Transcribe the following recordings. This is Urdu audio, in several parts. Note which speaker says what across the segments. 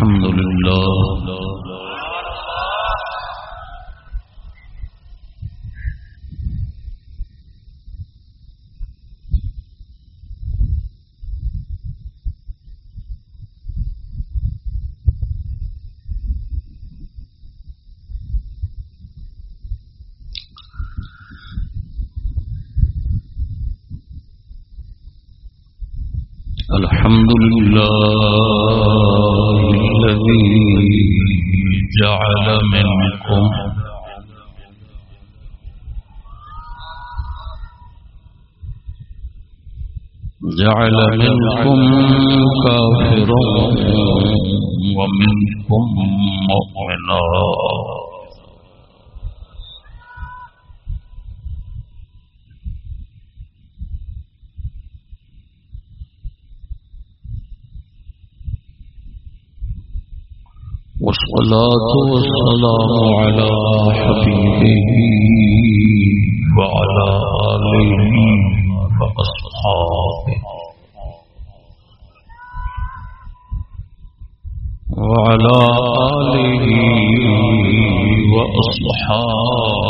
Speaker 1: الحمد لله الحمد لله الذي جعل منكم جعل منكم كافرا ومنكم مؤمنا. والصلاة والسلام على حبيبه وعلى آله وأصحابه وعلى آله وأصحابه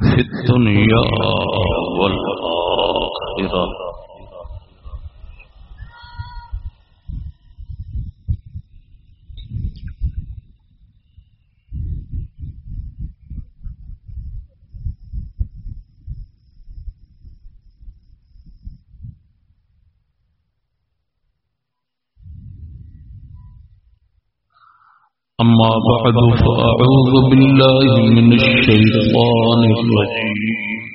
Speaker 1: في الدنيا والآخرة أما بعد فأعوذ بالله من الشيطان الرجيم.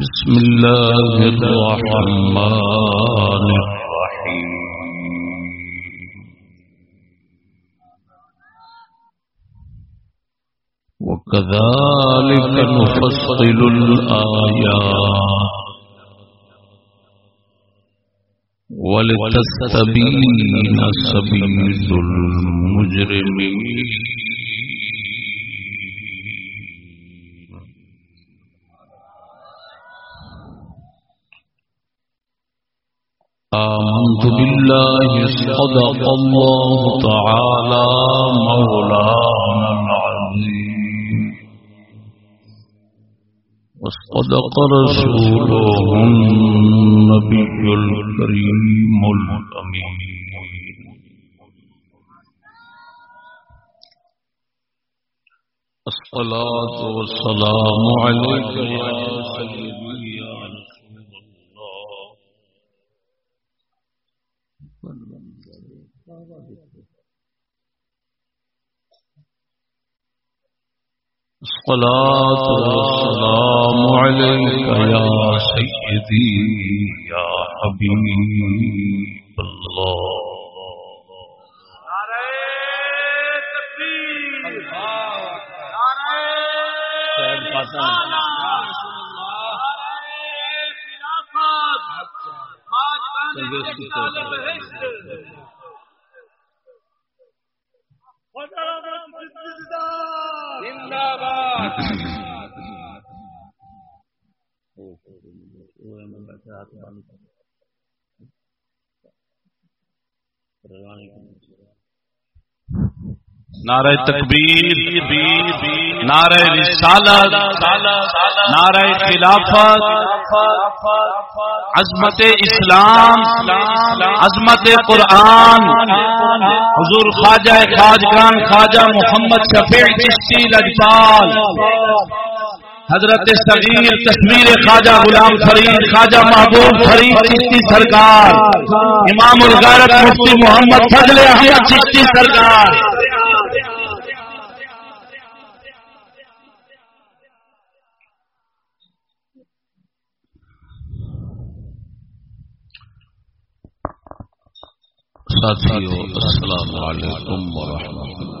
Speaker 1: بسم الله الرحمن الرحيم. وكذلك نفصل الآيات. ولتستبين سبيل المجرمين. آمنت بالله صدق الله تعالى مولانا وصدق رسوله النبي الكريم الأمين. الصلاة والسلام عليك يا سيدي يا رسول الله. الصلاة والسلام عليك يا سيدي يا حبيب الله.
Speaker 2: نعرہ تکبیر نعرہ رسالت نعرہ خلافت عظمت اسلام عظمت قرآن۔ حضور خواجہ خواجگان خواجہ محمد شفیع چشتی لجپال۔ حضرت صغیر تصویر خواجہ غلام فرید، خواجہ محبوب فرید چشتی سرکار، امام الغیرت مفتی محمد فضل احمد چشتی سرکار۔
Speaker 1: ساتھیو، السلام علیکم ورحمۃ اللہ۔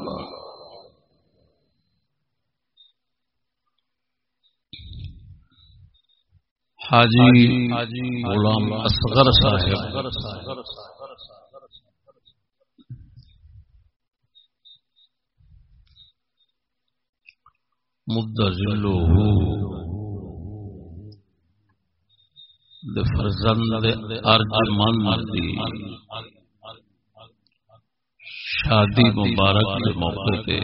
Speaker 1: حاجی غلام اصغر صاحب فرزند دی شادی مبارک کے موقع پہ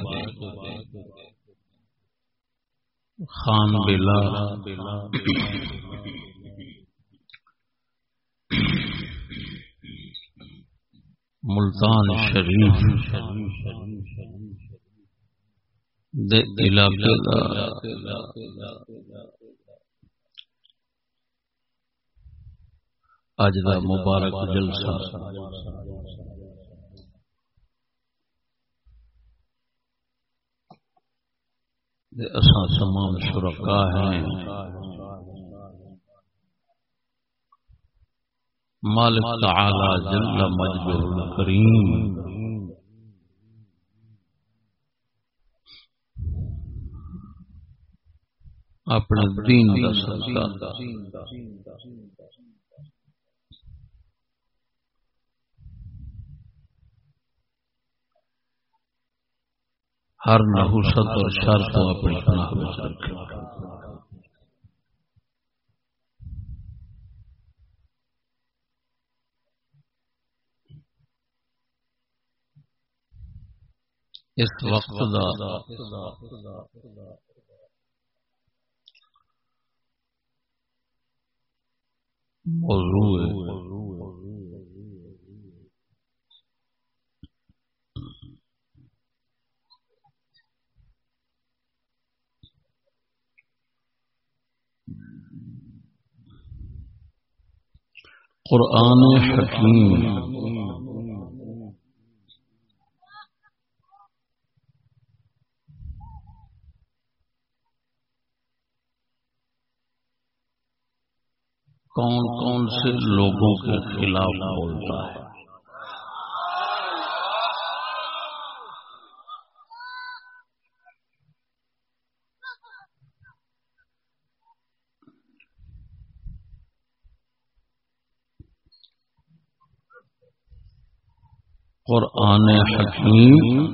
Speaker 1: خان بلا۔ ملتان شریف۔ دے علاقے دا۔ اج دا مبارک جلسہ۔ اساں تمام شرکا ہیں۔ مالک تعالی جل مجدہ الکریم اپنے دین کا صدقہ۔ ہر نحوست اور شر کو اپنی پناہ میں رکھے اس وقت دا موضوع قرآن حکیم۔ کون کون سے لوگوں کے خلاف بولتا ہے؟ قرآن حکیم۔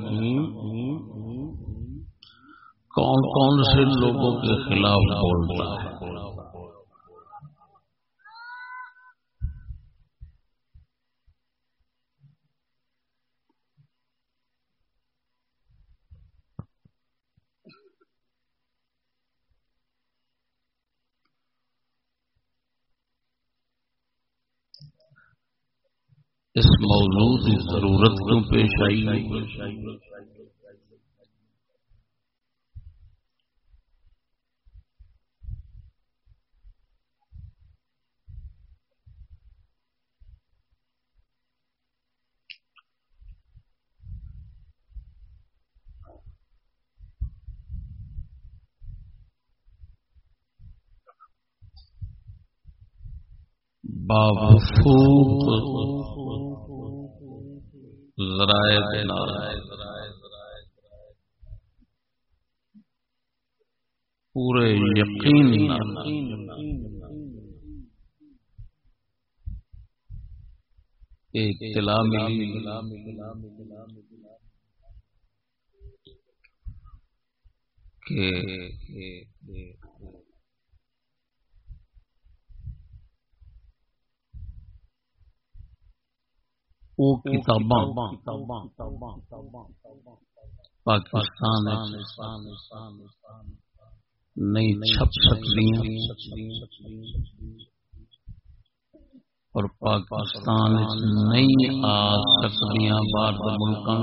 Speaker 1: کون کون سے لوگوں کے خلاف بولتا ہے؟ اس موضوع کی ضرورت کیوں پیش آئی؟ بابو ذرائع پورے یقین اطلاع کہ وہ کتاباں۔ پاکستان نہیں چھپ سکتی اور پاکستان نہیں آ سکتی باہر ملکوں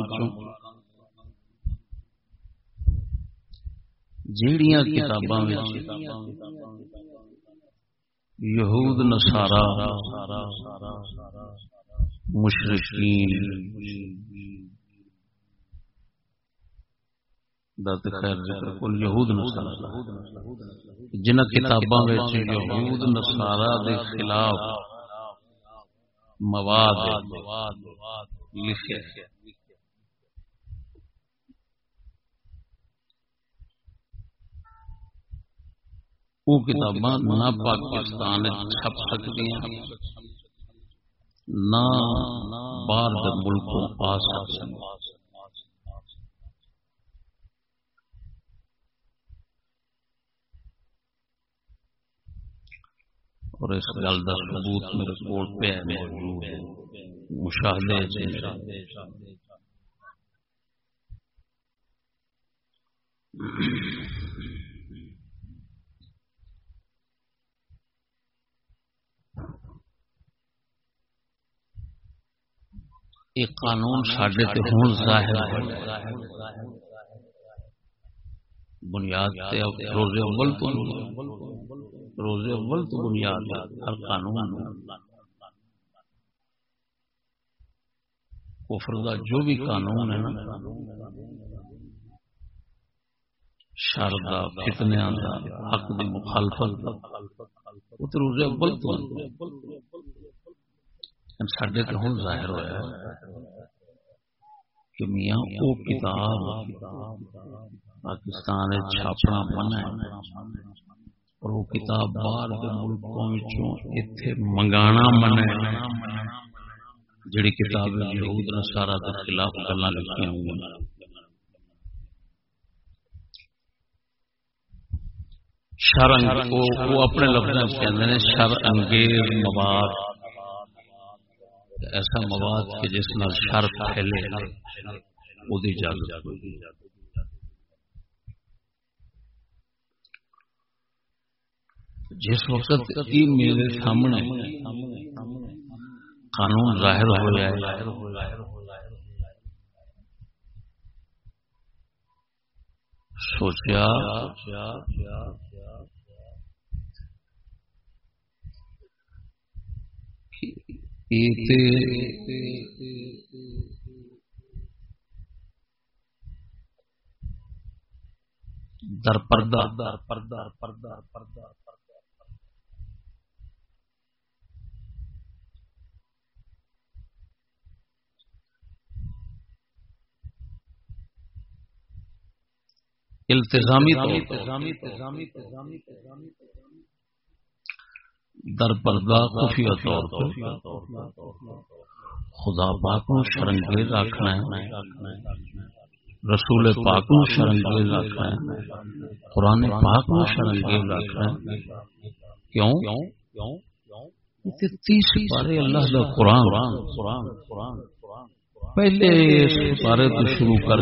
Speaker 1: جیڑیاں کتاباں یہود نصارا مشرقین۔ یہود جن کتاباں یہود نسارا دے خلاف مواد لکھے۔ وہ کتاباں نہ پاکستان چھپ سکتی ہیں نہ باہر ملکوں آ سکتے اور اس گل کا ثبوت میرے کو پہ موجود ہے۔ مشاہدے ایک قانون ساڈے تے ہوں ظاہر بنیاد روز اول تو روز اول تو بنیاد ہر قانون کفر دا جو بھی قانون ہے نا شر دا فتنیا دا حق دی مخالفت دا وہ تو روز اول تو سڈے تو ہوں ظاہر ہوا کہ میاں وہ کتاب پاکستان چھاپنا من ہے اور وہ کتاب باہر کے ملکوں اتنے منگانا من ہے۔ جڑی کتاب یہود کے خلاف گلا لکھی ہوئی شر وہ اپنے لفظ کہتے ہیں شر انگیز مواد ایسا مواد کہ جس میں شر پھیلے وہ اجازت جس وقت میرے سامنے قانون ظاہر ہو جائے، سوچیا سوچا در پردہ۔ در پردہ پردہ پردہ التظامی التظامی التظامی التظامی التظامی در پردہ خفیہ طور پر۔ خدا پاک کو شرنگیز رکھنا ہے۔ رسول پاک کو شرنگیز رکھنا ہے۔ قرآن پاک کو شرنگیز رکھنا ہے۔ کیوں؟ تیس پارے اللہ کا قرآن۔ قرآن قرآن پہلے پارے تو شروع کر،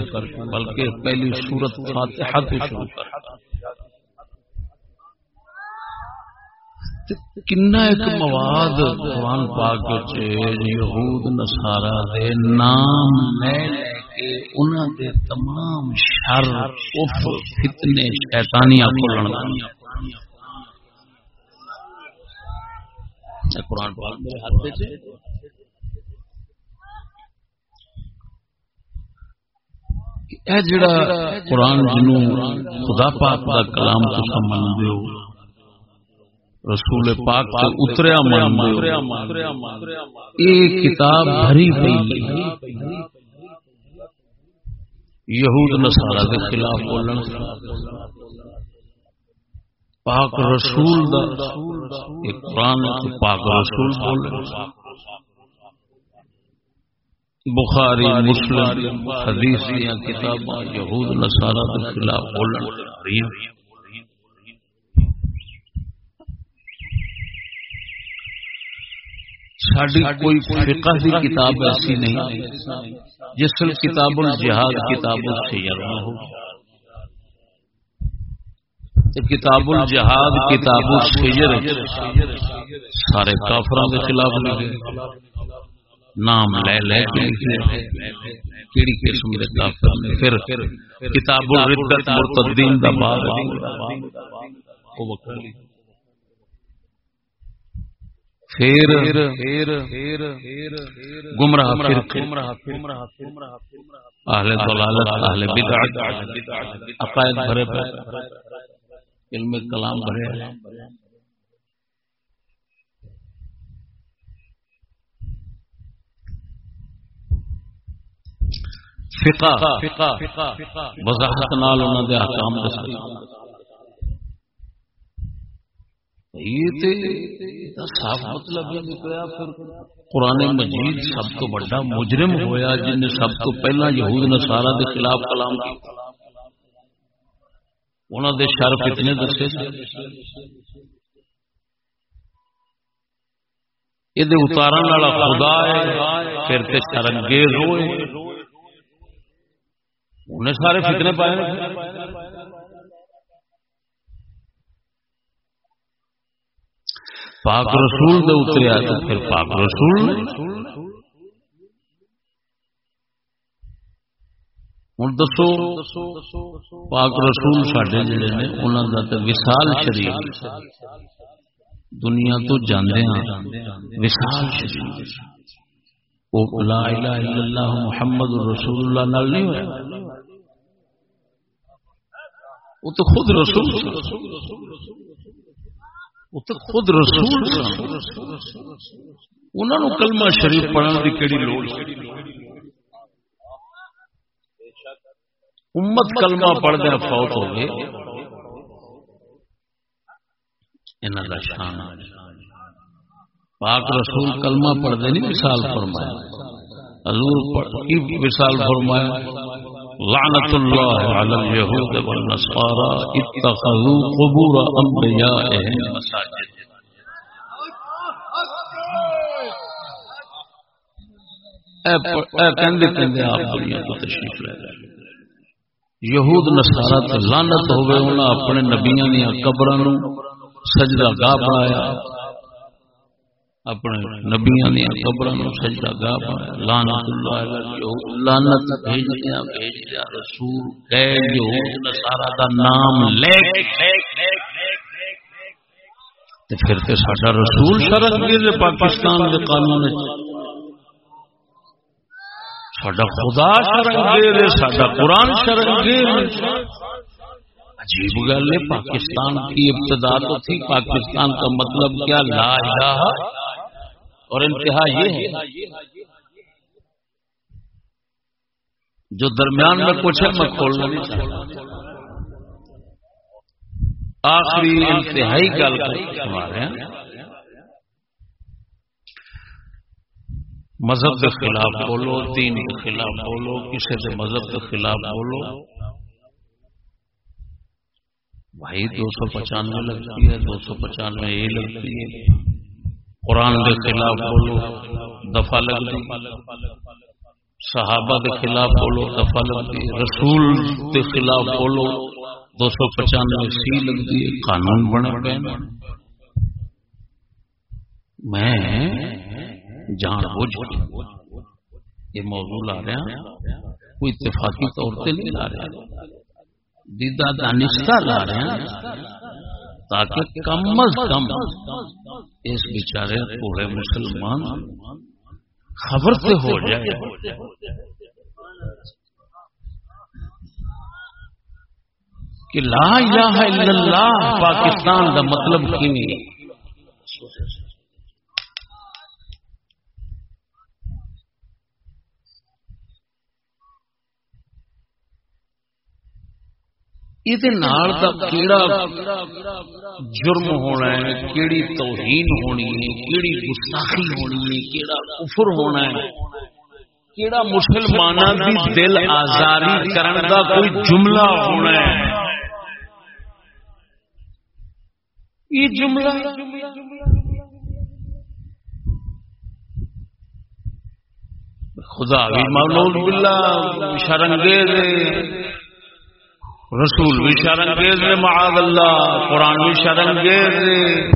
Speaker 1: بلکہ پہلی صورت فاتحہ تو شروع کر۔ کنا ایک مواد قرآن پاک یہود نسارا دے نام لے لے کے انہاں دے تمام شر اف فتنے شیطانیاں کھولن اچھا قرآن پاک میرے ہاتھ پہ اے جڑا قرآن جنوں خدا پاک دا کلام تساں من دیو رسول پاک سے اتریا مان ایک کتاب بھری پئی یہود نصارا کے خلاف بولن۔ پاک رسول دا ایک قرآن پاک رسول بول بخاری مسلم حدیث کتاباں یہود نصارا کے خلاف بولن۔ ساری کوئی فقہ دی کتاب ایسی نہیں جس سے کتاب الجہاد کتاب السیر نہ ہو۔ کتاب الجہاد کتاب السیر سارے کافروں کے خلاف لکھے نام لے لے کے لکھے کیڑی قسم کے کافر نے پھر کتاب الردت مرتدین دا باب۔ وہ وکر پھر گمراہ اہل ضلالت اہل بدعت عقائد بھرے علم کلام بھرے فقہ وضاحت نال انہاں دے احکام دس صاف مطلب یہ نکلا پھر قرآن مجید سب تو بڑا مجرم ہویا جن نے سب تو پہلا یہود نصارا دے خلاف کلام کیا انہوں دے شر فتنے دسے۔ یہ اتارن والا خدا ہے، پھر تے شرنگیز ہوئے۔ انہیں سارے فتنے پائے۔ پاک رسول دے اتریا تو پھر پاک رسول ہوں دسو، پاک رسول سڈے جڑے نے انہوں کا تو وسال شریف دنیا تو جانے ہاں وشال شریف وہ لا الہ الا اللہ محمد رسول اللہ نال نہیں ہوا وہ تو خود رسول وہ خود رسول انہوں نے کلمہ شریف پڑھنے کی کہڑی لوڑ امت کلمہ پڑھنے فوت ہو گئے۔ شان۔ پاک رسول کلمہ پڑھتے نہیں مثال فرمایا حضور کی مثال فرمایا لعنت اللہ علی اليہود والنصارى اتخذوا قبور انبیائهم. مساجد اے کہندے کہندے آپ دنیا کو تشریف لے گئے یہود نصارا تے لعنت ہوے انہاں اپنے نبیاں دی قبراں نو سجدہ گاہ بنایا اپنے نبیاں دیا قبر سجدہ گاہ بنایا لانت اللہ لانت بھیج دیا بھیج دیا، رسول گئے یہود نصارا دا نام لے تے پھر تے ساڈا رسول شرط گیر پاکستان دے قانون ساڈا خدا شرط گیر ساڈا قرآن شرط گیر عجیب گل ہے، پاکستان کی ابتدا تو تھی، پاکستان کا مطلب کیا؟ لا الہ اور انتہا یہ ہے جو درمیان میں کچھ ہے، میں کھولنا نہیں چاہتا۔ آخری انتہائی گل ہمارے مذہب کے خلاف بولو، دین کے خلاف بولو، کسی سے مذہب کے خلاف بولو۔ بھائی، دو سو پچانوے لگتی ہے، دو سو پچانوے یہ لگتی ہے۔ قرآن کے خلاف بولو دفاع لگتی، صحابہ کے خلاف بولو دفاع لگتی، رسول کے خلاف بولو، دو سو پچانوے سی لگتی ہے قانون بنا پہ میں جان بوجھ یہ موضوع لا رہا کوئی اتفاقی طور پہ نہیں لا رہا۔ دیدا دانستہ لا رہے ہیں تاکہ کم از کم اس بیچارے پورے مسلمان خبر سے ہو جائے۔ کہ لا الہ الا اللہ، پاکستان کا مطلب کی کیڑا جرم ہونا ہے کیڑی توہین ہونی ہے کیڑی گستاخی ہونی ہے کیڑا کفر ہونا ہے کیڑا مسلمانوں کی دل آزاری کرن دا کوئی جملہ ہونا ہے خدا بھی مولود باللہ رسول بھی شرنگیز نے، معاذ اللہ، قرآن بھی شرنگیز نے۔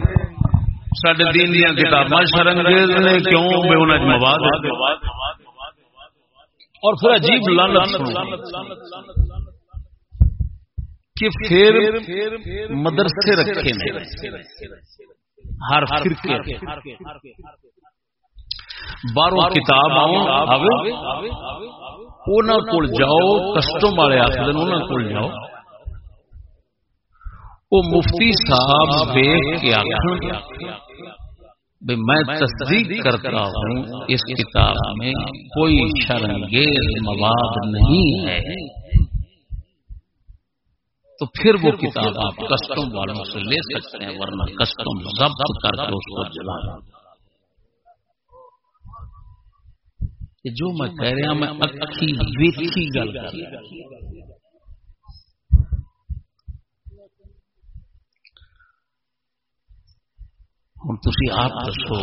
Speaker 1: سڈے دین دیا کتاباں شرنگیز نے، کیوں؟ بے انہیں مواد اور پھر عجیب لانت کہ پھر مدرسے رکھے ہر فرقے۔ باہروں کتاب آؤں کول جاؤ کسٹم والے آخر کول جاؤ وہ مفتی صاحب دیکھ کے آخر میں تصدیق کرتا ہوں اس کتاب میں کوئی شرنگیز مواد نہیں ہے تو پھر وہ کتاب آپ کسٹم والوں سے لے سکتے ہیں ورنہ کسٹم ضبط کر کے اس کو جلا کہ جو میں کہہ رہا میں اکھی ویکھی گل کر ہوں۔ تھی آپ دسو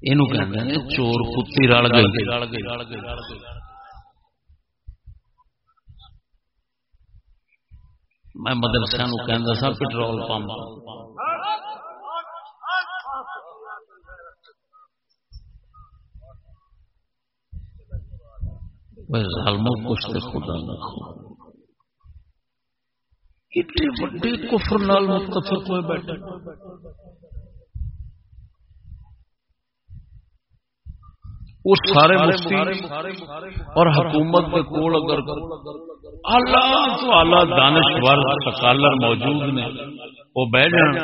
Speaker 1: یہ چور کتی رل گئی میں مدرسے کہ سا پٹرول پمپ ظالموں کچھ خدا نہ ہو۔ اتنے وڈے کفر نال متفق ہوئے بیٹھے اس سارے مفتی اور حکومت کے کول اگر اللہ تو اللہ دانشور سکالر موجود نے وہ بہ جان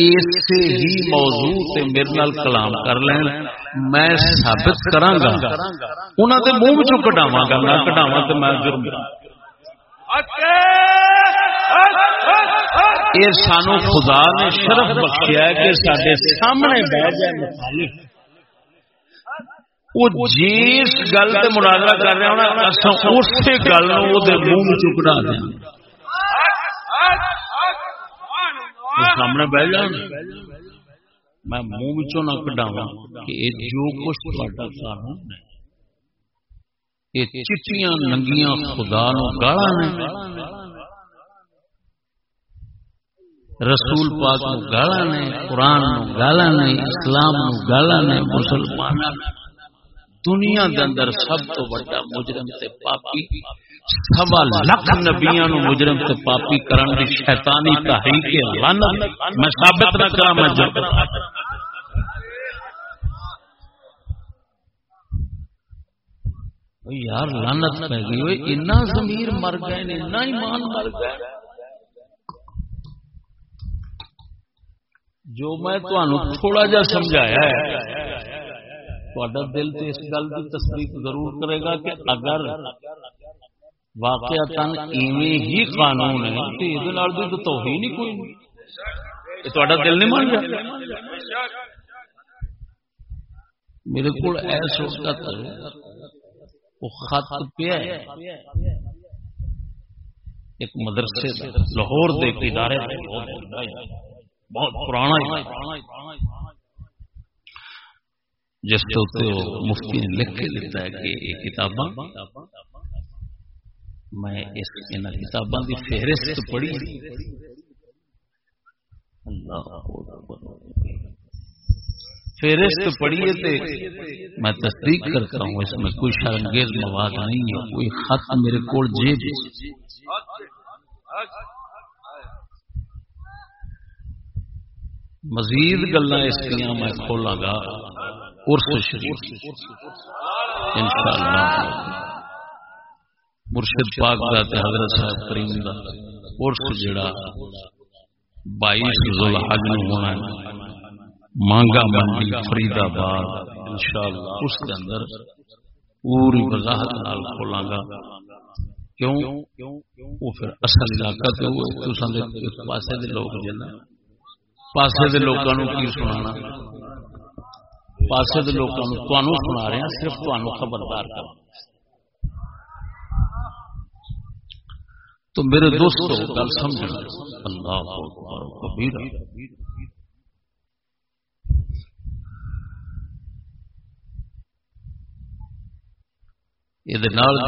Speaker 1: اسے ہی موضوع تے میرے نال کلام کر لین میں ثابت کراں گا انہاں دے منہ وچوں کڈاواں گا نہ کڈاواں تے میں جرم یہ سانو خدا نے شرف بخشیا ہے کہ سارے سامنے بہ جائے مخالف۔ وہ جس گل سے مناظرہ کر رہے ہونا اسی گل منہ چکڑا دیں۔ سامنے بہ جان میں منہ نہ کڈاوا کہ جو کچھ قانون ہے یہ چٹیاں ننگیاں خدا نو گالا نے۔ رسول پاک نو گالا نے، قرآن نو گالا نے، اسلام نو گالا نے مسلمان دنیا دے اندر سب تو بڑا مجرم تے پاپی سوا لکھ نبیاں نو مجرم تے پاپی کرن دی شیطانی تحریک لعنت۔ میں ثابت نہ کرا میں جب یار، لعنت پہ گئی۔ ہوئے اتنا ضمیر مر گئے اتنا ایمان مر گئے۔ جو میں تھوڑا جا سمجھایا ہے دل تو اس گل کی تصدیق ضرور کرے گا کہ اگر واقع ہی قانون ہے تو یہ تو توہین ہی کوئی نہیں۔ دل نہیں مان گیا میرے کو ایس وقت وہ خط پیا ایک مدرسے لاہور دے ادارے بہت پرانا جس کے مفتی نے لکھ کے دیتا ہے کہ یہ کتاباں میں اس کتاباں کی فہرست پڑھی. فہرست پڑھیے تھے میں تصدیق کرتا ہوں اس میں کوئی شرنگیز مواد نہیں ہے، کوئی خط میرے کو جیب مزید گلا اس میں کھولا گا شریف۔ مرشد پاک دا حضرت صاحب کریم دا ارس جڑا بائیس ذوالحج نو ہونا ہے۔ مانگا منڈی فرید آباد، انشاءاللہ اس کے اندر پوری وضاحت نال کھولاں گا۔ کیوں؟ وہ پھر اصل علاقہ تے وہ تساں پاسے دے لوگ جنا پاسے دے لوکاں نو کی سنانا؟ پاسے دے لوگوں سنا رہے ہیں، صرف خبردار کر۔ تو میرے دوست گل سمجھ اللہ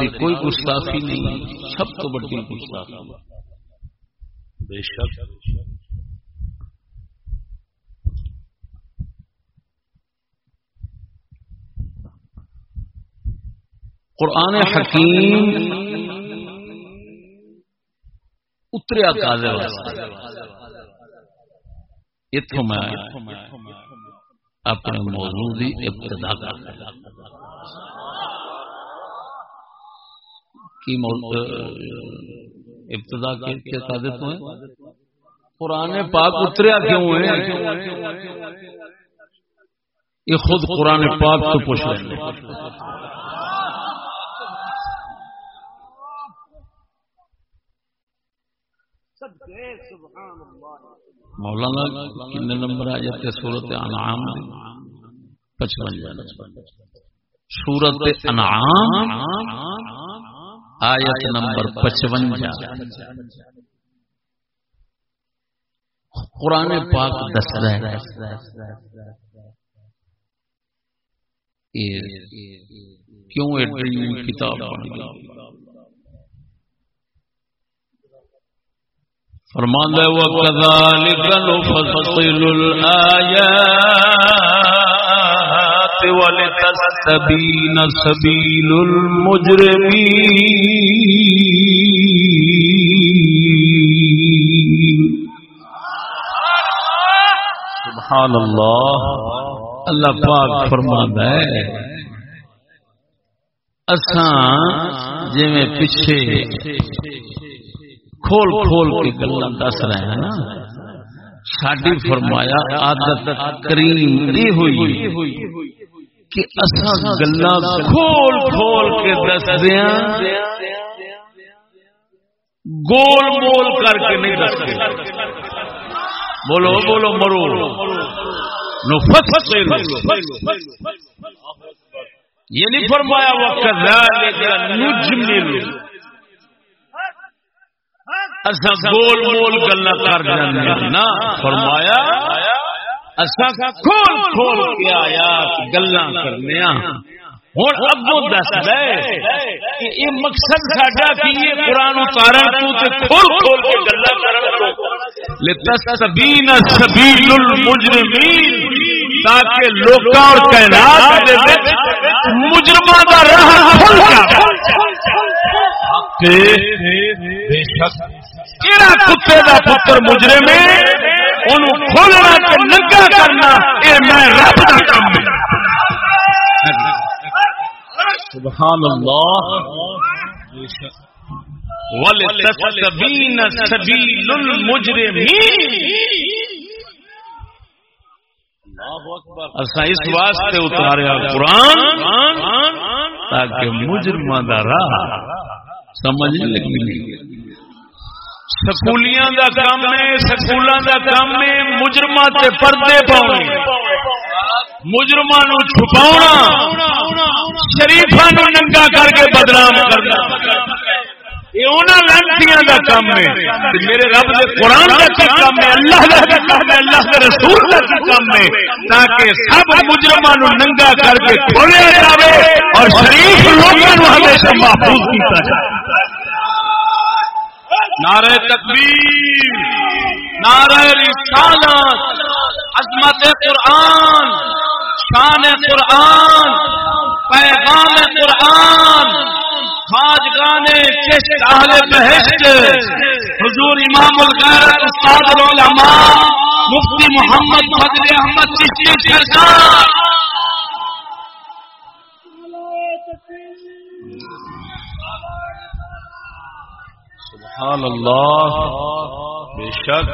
Speaker 1: یہ کوئی گستاخی نہیں سب تو بڑی گستاخی۔ بے شک۔ قرآن حکیم اتریا اتوں میں اپنے موضوع کی ابتدا کر کی ابتدا کے قرآن پاک اتریا کیوں ہے یہ خود قرآن پاک تو پوچھ رہے ہیں مولانا کن نمبر آ جاتے سورت انعام پچپن سورت انعام آیت نمبر پچپن قرآن پاک دس رہا کیوں ایڈری کتاب بن گئی؟ فرمان ہے، وَكَذَلِكَ نُفَصِّلُ الْآيَاتِ وَلِتَسْتَبِينَ سَبِيلُ الْمُجْرِمِينَ سبحان اللہ اللہ پاک فرماندا ہے، اساں جویں پیچھے کھول کھول کے گلا دس رہے ہیں نا۔ ساری فرمایا عادت کریم یہ ہوئی کہ اصا گلا کھول کھول کے دس دیا گول مول کر کے نہیں دستے بولو بولو، مرو۔ یہ نہیں فرمایا وہ نجمل۔ اصا گول مول گلا کر نا، فرمایا اصا کھول کھول کے آیا گلا کرنے ہوں ابو دس دے یہ مقصد ساڈا کی یہ قرآن اتارن تو کھول کھول کے گلا کرن لتسبین سبیل المجرمین، تاکہ لوکاں اور کائنات دے وچ مجرماں دا راہ کھل جائے بے شک کہڑا کتے کا پتر کھولنا کرنا یہ میں رب کا کام سبحان اللہ۔ ولتستبین سبیل المجرمین۔ اس واسطے اتاریا قرآن تاکہ مجرمہ دا راہ سمجھ لگی سکولیاں دا کام ہے، سکولاں دا کام ہے مجرمہ تے پردے پاؤنے۔ مجرمہ نو چھپاونا شریفاں نو ننگا کر کے بدنام کرنا۔ لانتیاں دا کام ہے۔ میرے رب دے قرآن دا کام ہے اللہ دا کام ہے اللہ دے رسول دا کام ہے۔ تاکہ سب مجرمہ نو ننگا کر کے کھولیا جاوے اور شریف لوگوں نو ہمیشہ محفوظ کیتا جائے۔ نعرہ تکبیر نعرہ رسالت عظمت قرآن شان قرآن پیغام قرآن۔ خاج گانے چشت اہل بہشت، حضور امام الغیرت، استاد العلماء، مفتی محمد فضل احمد چشتی سرکار سبحان اللہ، بے شک۔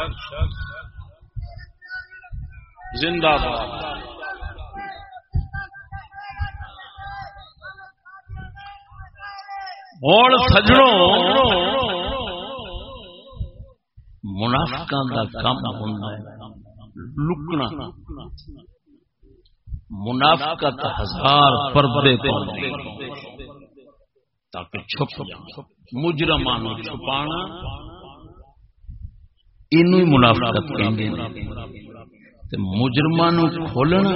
Speaker 1: زندہ باد۔ ہوں سجڑوں منافقا کا کام ہونا لکنا منافقت ہزار پردے تاکہ چھپ جائیں مجرم چھپانا ان منافقت مجرم کھولنا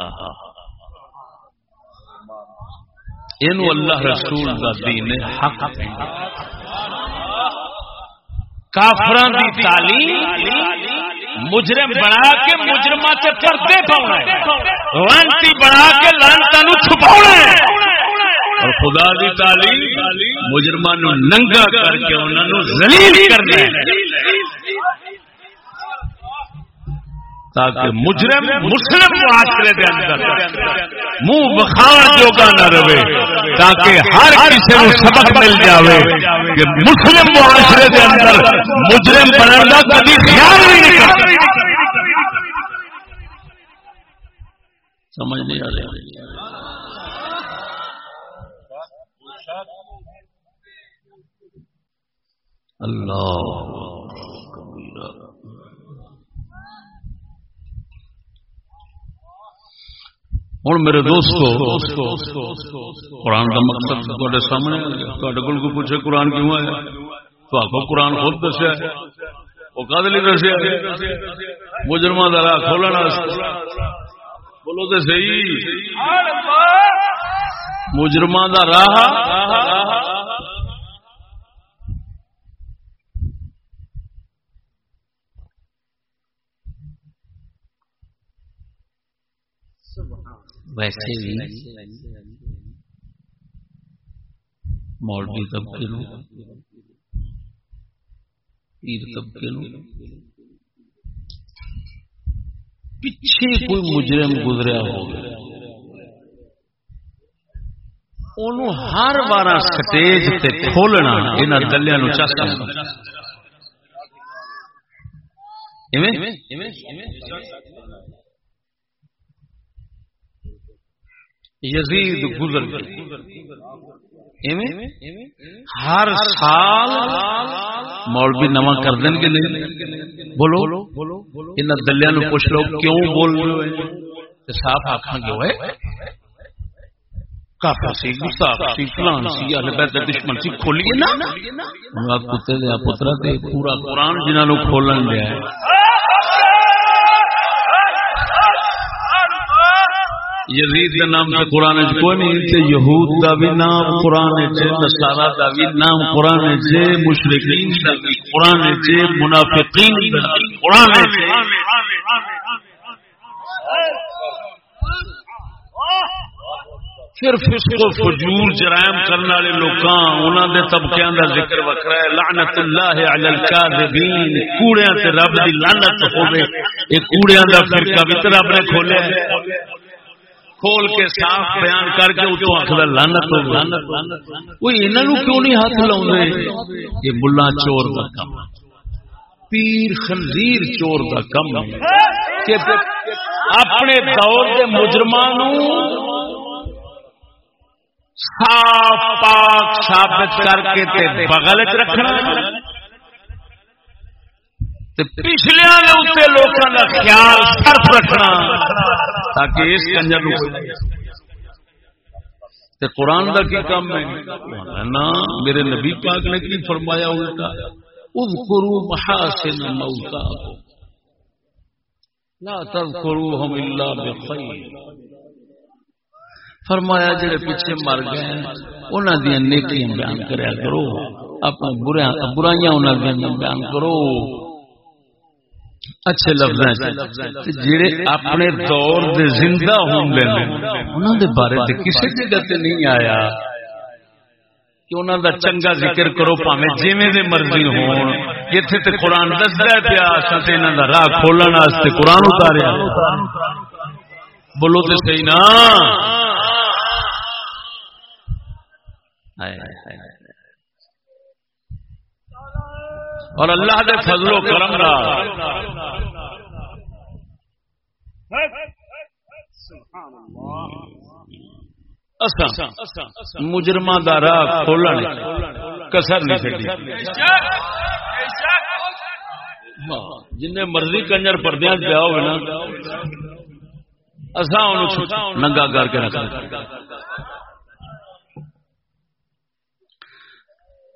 Speaker 1: آہا یہ اللہ رسول کا دین حق کافران دی تعلیم مجرم بنا کے مجرمہ سے پردے پاؤنا لانتی بنا کے لانتا چھپاؤنا اور خدا دی تعلیم مجرمان ننگا کر کے انہوں زلیل کرنا تاکہ مجرم مسلم معاشرے دے اندر منہ بخار جوگا نہ رہے تاکہ ہر کسی کو سبق مل جاوے کہ مسلم معاشرے دے اندر مجرم بننے کا کبھی خیال نہیں کرتا سمجھ نہیں آ رہی۔ اللہ۔ ہوں میرے دوست قرآن کا مقصد تے سامنے تے کو پوچھے قرآن کیوں آیا؟ تو آپ قرآن خود دسیا وہ کد لی دسیا مجرم کا راہ کھولنا بولو تو صحیح۔ مجرم کا راہ ویسے بھی مولوی طبقے نو پیر طبقے نو پیچھے کوئی مجرم گزریا ہو ہر بار سٹیج تے کھولنا یہاں دلیا نو چسکا یزید گزر ہر سال مولوی نواں کر دیں گے بولو ان دلیا نو پوچھ لو کیوں بول رہے صاف آخان گے ہوئے دشمن سی کھولیے نا۔ پترا پورا قرآن جنہوں کھولن دیا یزید کا نام تو قرآن چ کوئی نہیں، تے یہود کا بھی نام قرآن چ نسارا کا بھی نام قرآن چ مشرقین کا بھی قرآن چ منافقین کا قرآن چ پھر فسق و فجور جرائم کرنے والے لوکاں، انہاں دے طبقیاں دا ذکر وکھرا ہے، لعنت اللہ علی الکاذبین۔ کوڑیاں تے رب دی لعنت ہوے اے کوڑیاں دا فرقہ بھی تے رب نے کھولیا ہے۔ کھول کے صاف بیان کر کے اتو آخر لانت کوئی انہوں کیوں نہیں ہاتھ لاؤ یہ ملا چور کا کم پیر خنزیر چور کا کم اپنے دور کے مجرمان صاف پاک ثابت کر کے بغل چ رکھنا پچھلے لوگوں کا خیال صرف رکھنا تاکہ اس کنجر قرآن کا کی کام ہے؟ نا میرے نبی پاک نے کی فرمایا الٹا اذکروا محاسن موتا لا تذکروہم الا بخیر۔ فرمایا جڑے پیچھے مر گئے انہاں دی نیکیاں بیان کریا کرو۔ اپنا برائیاں انہاں دی بیان کرو۔ اچھے لفظ جڑے اپنے دور دے زندہ ہوں انہوں دے بارے تے کسی جگہ تے نہیں آیا۔ کہ دا چنگا ذکر کرو پاویں جویں دے مرضی ہون۔ جتھے تے قرآن دسدا ہے پیا اساں تے انہاں دا راہ کھولن واسطے قرآن اتاریا بولو تے صحیح نا۔ ہائے ہائے ہائے اور اللہ دے فضل و کرم را مجرما دارا کھولن کسر نہیں چڑی جن مرضی کنجر پردیا پیا ہو ننگا کر کے رکھ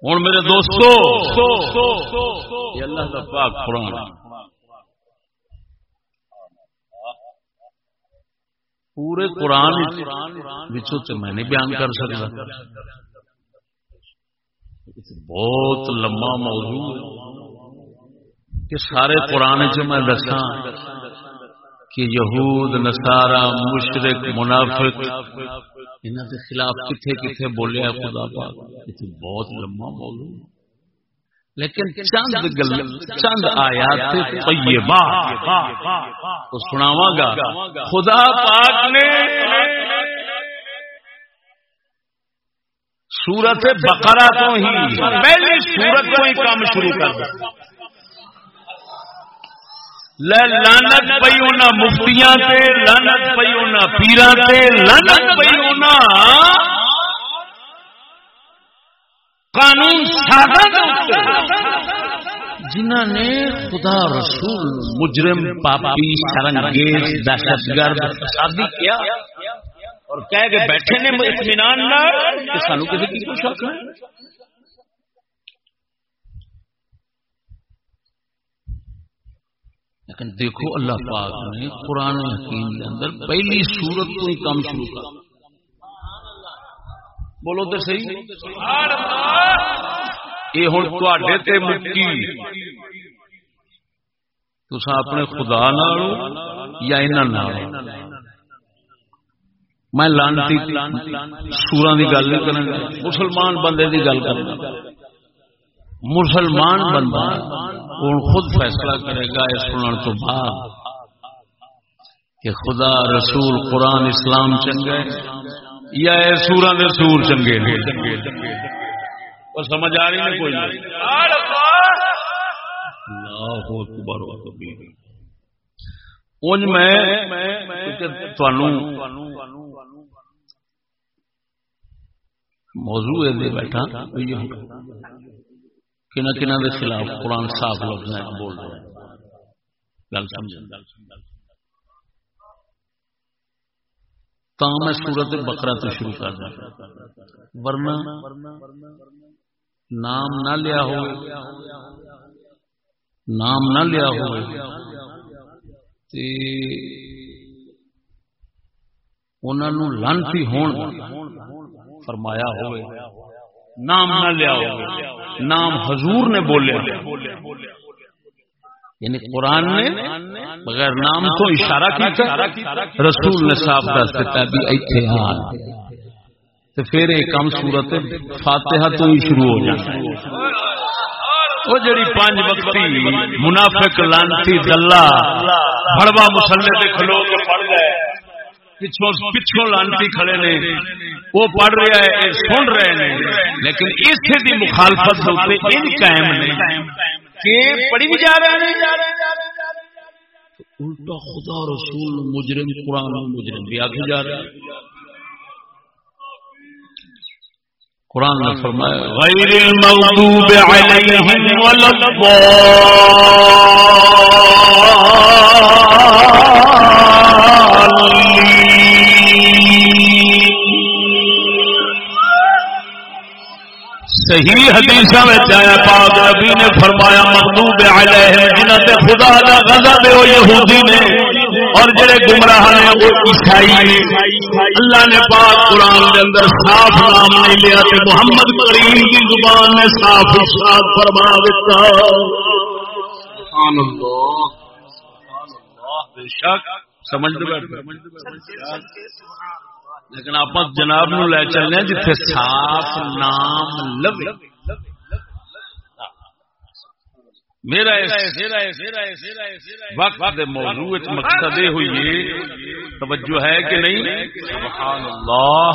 Speaker 1: ہوں میرے دوستو اللہ کا پاک قرآن پورے قرآن میں نہیں بیان کر سکتا۔ بہت لمبا موضوع کہ سارے قرآن چ میں دسا کہ یہود نسارا مشرق منافق انہوں کے خلاف کتنے کتنے بولیا خدا پاک؟ بہت لمبا موضوع لیکن چند گل، چند آیات طیبات تو سناواں گا۔ خدا پاک نے سورت بقرہ تو ہی پہلی سورت کو ہی کام شروع کر دیا۔ لانت پی ہونا مفتیاں تے لانت پی ہونا پیرا تے لانت پی ہونا قانون جنہ نے خدا رسول، مجرم، پاپی سرنگیز دہشت گرد شادی کیا اور کہہ کے بیٹھے نے اطمینان نہ سانو کسی کی کوئی شک ہے لیکن دیکھو اللہ پاک نے قرآن حکیم کے اندر پہلی سورت کو ہی کام شروع کر بولو تو صحیح۔ یہ ہوں تے مکی۔ تسا اپنے خدا نالو یا انہوں میں لانتی سورا کی گل نہیں کرنا مسلمان بندے کی گل کرنا مسلمان بندہ ہوں خود فیصلہ کرے گا یہ سنن تو بعد کہ خدا رسول قرآن اسلام چنگے یا سورا دے سور چنگے وہ سمجھ آ رہی ہے کوئی میں موضوع بیٹھا۔ کن کن کے خلاف قرآن صاف لفظ بول رہے گل سمجھ تا میں سورت بکرا تو شروع کر دیا ورنہ نام نہ لیا ہو نام نہ لیا ہو لانتی ہون فرمایا ہوئے۔ نام نہ لیا نام حضور نے بولے۔ یعنی قرآن نے بغیر نام تو اشارہ کیا رسول نے صاف دس دیتا بھی ایتھے ہاں تو پھر ایک کم صورت فاتحہ تو ہی شروع ہو جاتا وہ جڑی پانچ وقتی منافق لانتی دلہ بڑوا مسلے سے کھلو کے پڑ گئے پچھوں لانتی کھڑے نے۔ وہ پڑھ رہا ہے سن رہے ہیں لیکن اس کی مخالفت ہوتے ان قائم نے کہ پڑھی بھی جا رہے ہیں الٹا خدا رسول مجرم، قرآن مجرم بھی آگے جا رہے ہیں قرآن نے فرمایا، غیر المغضوب علیہم ولا الضالین۔ صحیح حدیث آیا پاک نبی نے فرمایا مغلوب علیہ جنہ تے خدا دا غضب ہے وہ یہودی نے۔ اور جڑے گمراہ نے وہ عیسائی نے اللہ نے پاک قرآن دے اندر صاف نام نہیں لیا تے محمد کریم کی زبان نے صاف ارشاد فرما دیتا سبحان اللہ۔ سبحان اللہ بے شک سمجھ دے لیکن آپ جناب نو لے چلنے جتھے صاف نام لو میرا وقت موضوع مقصد یہ ہوئی توجہ ہے کہ نہیں؟ سبحان اللہ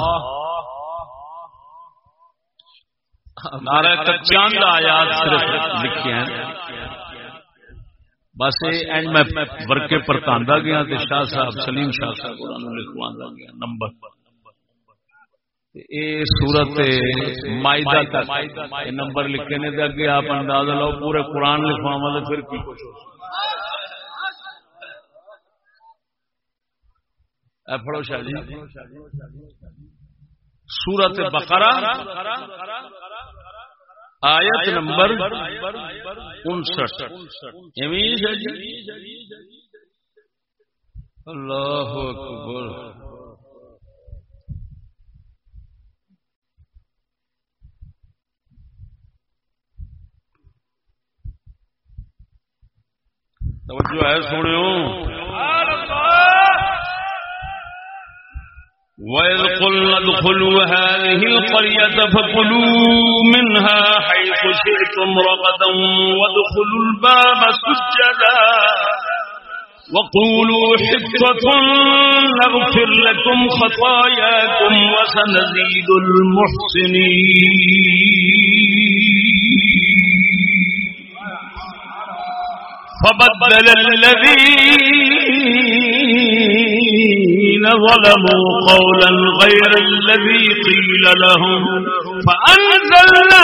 Speaker 1: نارا چاند آیات صرف لکھے ہیں۔ بس اینڈ میں ورکے پرتاندہ گیا شاہ صاحب سلیم شاہ صاحب لکھوا گیا۔ نمبر۔ پر سورت نمبر لکھے نے اگے آپ اندازہ لو پورے قرآن لکھوا تو پھر کی کچھ پڑھو شاہ جی۔ سورت بقرہ آیت نمبر انسٹھ۔ اللہ اکبر۔ توجہ ہے سنو وَإِذْ قُلْنَا ادْخُلُوا هَٰذِهِ الْقَرْيَةَ فَكُلُوا مِنْهَا حَيْثُ شِئْتُمْ رَغَدًا وَادْخُلُوا الْبَابَ سُجَّدًا وَقُولُوا حِطَّةٌ نَّغْفِرْ لَكُمْ خَطَايَاكُمْ وَسَنَزِيدُ الْمُحْسِنِينَ فبدل الذين ظلموا قولا غير الذي قيل لهم فأنزلنا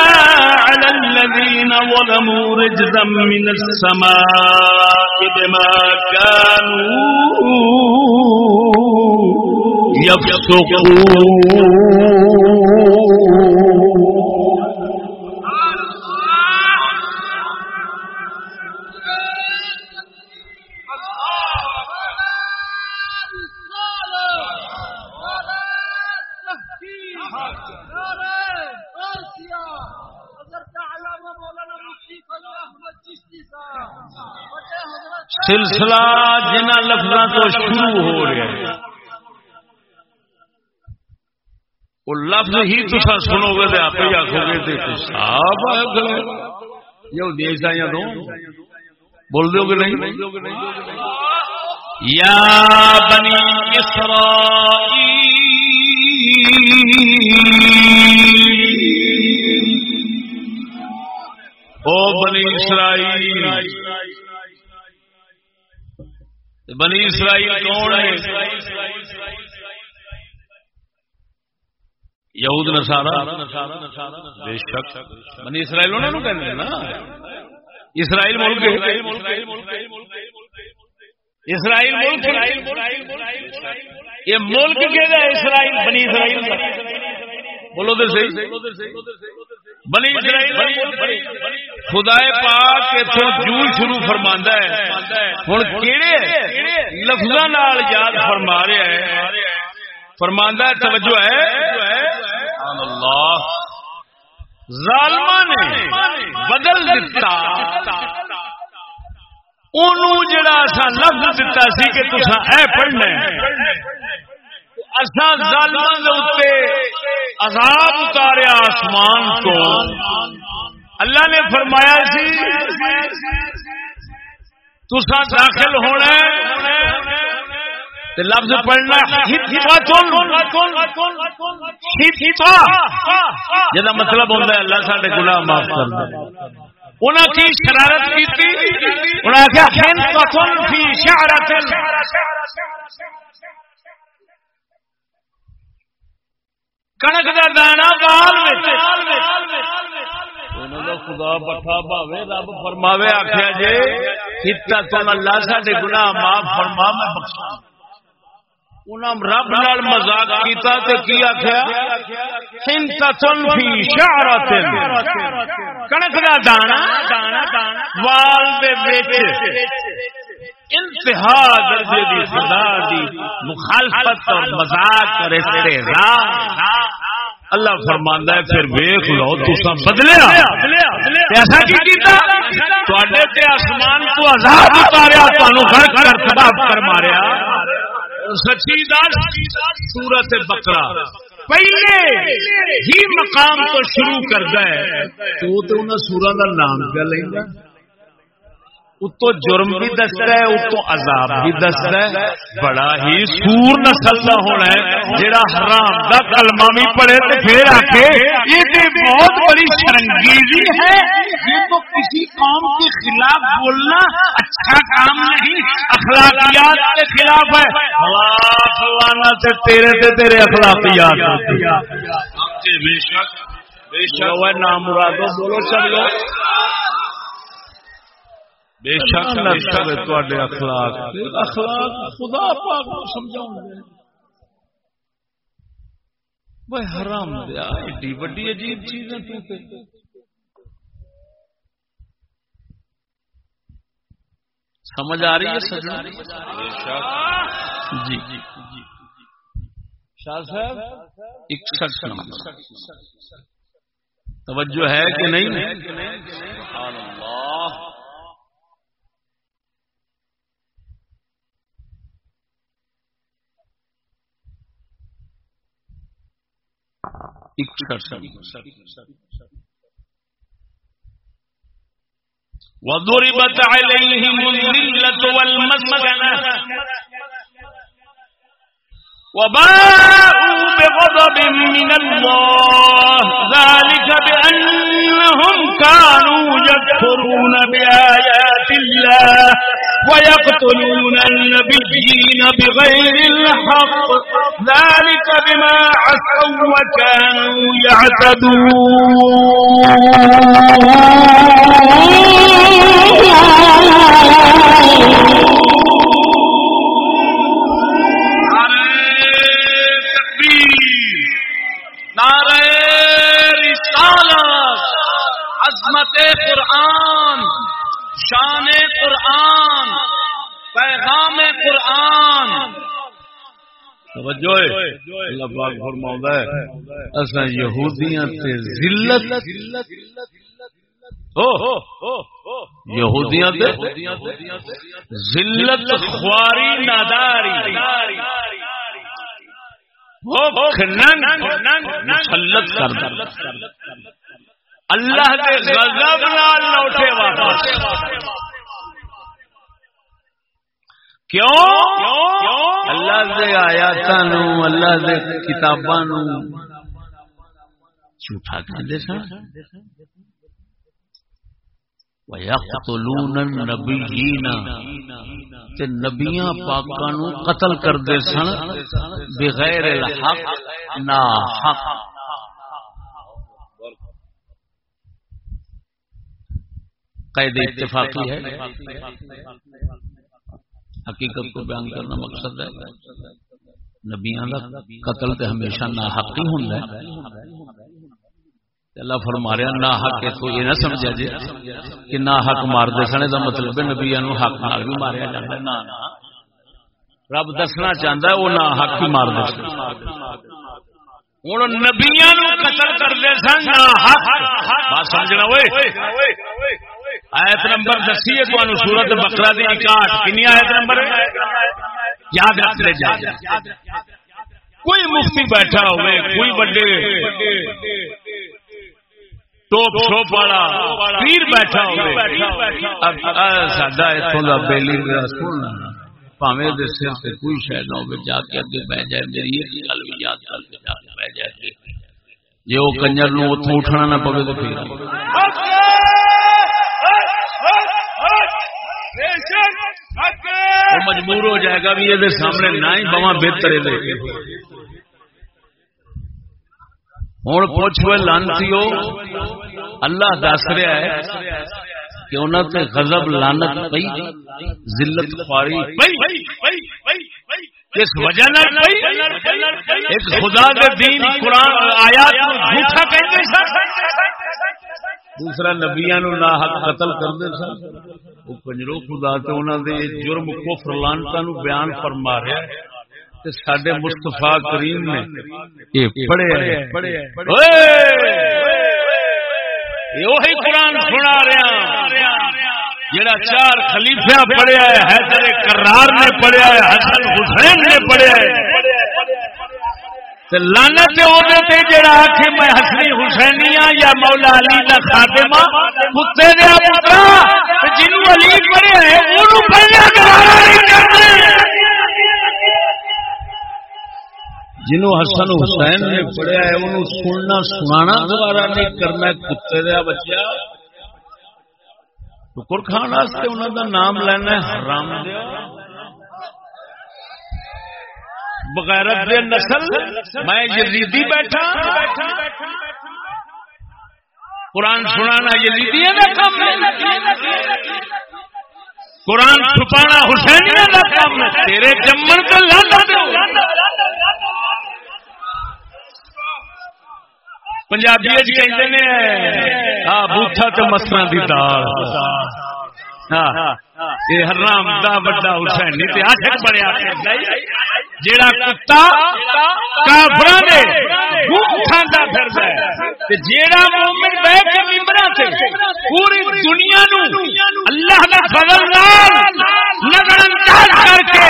Speaker 1: على الذين ظلموا رجزا من السماء بما كانوا يفسقون. سلسلہ جنہ لفظوں تو شروع ہو رہا ہے۔ وہ لفظ ہی تصا سنو گے تو آپ ہی آخو گے صاحب یہ دیش آئی دو بول دو گے نہیں؟ یا بنی اسرائیل۔ او بنی اسرائیل۔ بنی اسرائیل کون ہے؟ یہود نسارا بے شک۔ بنی اسرائیل انہوں نے کہنے نا۔ اسرائیل ملک اسرائیل ملک یہ ملک کے اسرائیل، بنی اسرائیل بولو تو صحیح۔ بنی اسرائیل خدا پاک اتوں جو شروع فرما ہے۔ ہوں کہڑے لفظ یاد فرما رہا ہے فرما توجہ ہے۔ اللہ۔ ظالم نے بدل دتا۔ جڑا سا لفظ دتا سی کہ تسا اے پڑھنا عذاب اتاریا آسمان کو اللہ نے فرمایا سی تسا داخل ہونا لفظ پڑھنا جا مطلب ہوتا ہے اللہ سارے گناہ معاف کرنا انہوں کی شرارت کی کنک کا دانا بال خدا پٹھا پاوے رب فرماوے آخیا جی تم اللہ سڈے گنا معاف فرما میں بخشا رب نال مزاق کیتا تے کی آخیا کنک کا دانا وال دے وچ انتہا درجے دی خدا دی مخالفت اور مزاق اور اللہ فرماندا ہے، پھر ویکھ لو تسا بدلیا ایسا کی کیتا؟ تواڈے تے آسمان تو عذاب اتاریا، تانوں غرق کر تباہ کر ماریا۔ سچی دس، سورت بکرا پہلے ہی مقام تو شروع کرتا ہے تو انہیں سورا کا نام کیا لینا اتو جرم بھی دستا ہے اتو عذاب بھی دستا ہے۔ بڑا ہی سور نسل کا ہونا ہے۔ جڑا حرام دا کلمہ بھی پڑے تو پھر آکے یہ تو بہت بڑی شرنگیزی ہے۔ یہ تو کسی قوم کے خلاف بولنا اچھا کام نہیں۔ اخلاقیات کے خلاف ہے۔ فلانا سے تیرے سے تیرے اخلاقیات بے شک بے شک۔ نام مرادو بولو چلو۔ بے شک تے اخلاق۔ اخلاق خدا پاک سمجھاؤں گے۔ وہ حرام دیا ایڈی وڈی عجیب چیز ہے سمجھ آ رہی ہے سجنا جی جی جی۔ شاہ صاحب اکسٹھ نمبر۔ توجہ ہے کہ نہیں؟ اللہ۔ وضربت عليهم الذلة والمسكنة. وباءوا بغضب من الله. ذلك بأنهم كانوا يكفرون بآيات الله ويقتلون النبيين بغير الحق. ذلك بما عسوا وكانوا يعتدون. عظمت قرآن، شان قرآن، پیغام قرآن۔ اللہ پاک فرماؤں ہے اصلا یہودیاں تے ذلت۔ یہودیاں تے ذلت، خواری، ناداری۔ مسلط کر اللہ کے غضب نال لوٹے واپس۔ کیوں؟ اللہ دے آیات اللہ دے کتاباں جھوٹا کہندے سن؟ وَيَقْتُلُونَ النَّبِيِّينَ۔ تے نبیاں پاکاں نو قتل کردے سن بغیر الحق نا حق قید اتفاقی ہے۔ حقیقت کو بیان کرنا مقصد ہے۔ نبیاں دا قتل تے ہمیشہ نا حق ہی ہوندا ہے۔ اللہ فرما رہا نہ حق تو یہ نہ سمجھا جی کہ نہ حق مار دے سنے دا مطلب ہے نبیا نو حق نال بھی ماریا جاتا ہے، نہ رب دسنا چاہتا ہے، وہ نہ حق ہی مار دے ہوں نبیا نو قتل کرتے سن، نہ حق۔ بات سمجھنا ہوئے۔ آیت نمبر دسی ہے تمہیں سورت بکرا دی اکاٹ کنی آیت نمبر یاد رکھ لے جا۔ کوئی مفتی بیٹھا ہوئے، کوئی بڑے۔ ٹوپ شوپ والا پیر بیٹھا ساڈا اتوں کا بیلی سننا پاوے سر سے کوئی شاید نہ جا کے اگے بہ جائے میری ایک گل بھی یاد کر کے جا کے بہ جائے۔ جی وہ کنجر نو اتوں اٹھنا نہ پوے تو پھر۔ مجبور ہو جائے گا بھی یہ سامنے نہ ہی بوا بہتر ہوں پوچھ لانتی ہو اللہ دس رہا ہے کہ انہوں نے غضب، لانت پئی، ذلت خواری کس وجہ ایک خدا کے دین قرآن آیات جھوٹا کہتے دوسرا نبیا نو نہ حق قتل کرتے سن۔ وہ کنجرو خدا تو انہوں نے جرم، کفر لانتا نو بیان فرما رہا ہے۔ سڈے مستفا کریم نے قرآن سنا رہا جڑا چار خلیفیا پڑھیا ہے حیدر کرار نے پڑھیا ہے حسن حسین نے پڑھیا ہے لانت جڑا آخ میں حسنی حسینی ہاں یا مولا علی کا خاتمہ کتے دیا پترا جنوب علی پڑھیا ہے وہ پہلے جنہوں حسن حسین نے پڑھیا ہے، انہوں سننا سنانا دوبارہ نہیں کرنا کتے دیا بچہ ٹکر کھان واسطے انہوں کا نام لینا حرام۔ دیا بغیرت دے نسل، میں یزیدی بیٹھا۔ قرآن سنانا یزیدی ہے کام قرآن چھپانا حسین تیرے جمن تو لانا پنجابی ہاں بوٹا تو مسرا کی دال یہ حرام دا بڑا حسین تے آٹھ بڑیا جیڑا کتا کافر دے کھاندا پھردا ہے۔ تے جیڑا مومن بیٹھ کے ممبراں تے پوری دنیا نو اللہ دا فضل نال نظر انداز کر کے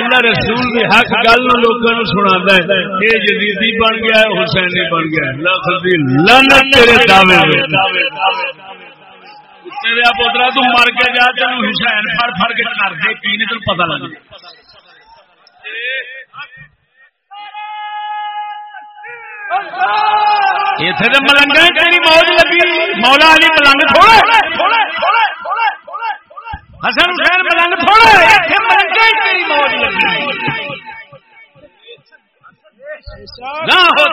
Speaker 1: اللہ رسول دی حق گل نو لوکاں نو سناندا ہے۔ اے یزیدی بن گیا ہے حسینی بن گیا۔ ہے لفظ دی لعنت تیرے دعوے میں پوترا تو مر کے جا تین حسین فر فر کے کر دے، کی نہیں تین پتا لگ اتنے ملنگ تیری موج لگی۔ مولا علی ملنگ تھوڑے۔ حسن حسین ملنگ تھوڑے۔ ملنگ تیری موج لگی۔ نہ ہو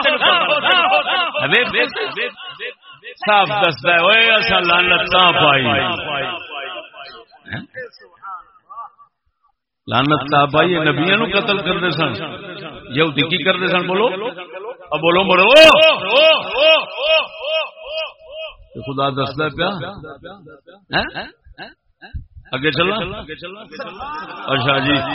Speaker 1: صاف دستا ہے لانت پائی؟ لانت تا پائی؟ نبیا نو قتل کرتے سن۔ یہ کی کرتے سن؟ بولو۔ اب بولو، مرو۔ خدا دستا پیا۔ اگے چلا اچھا جی۔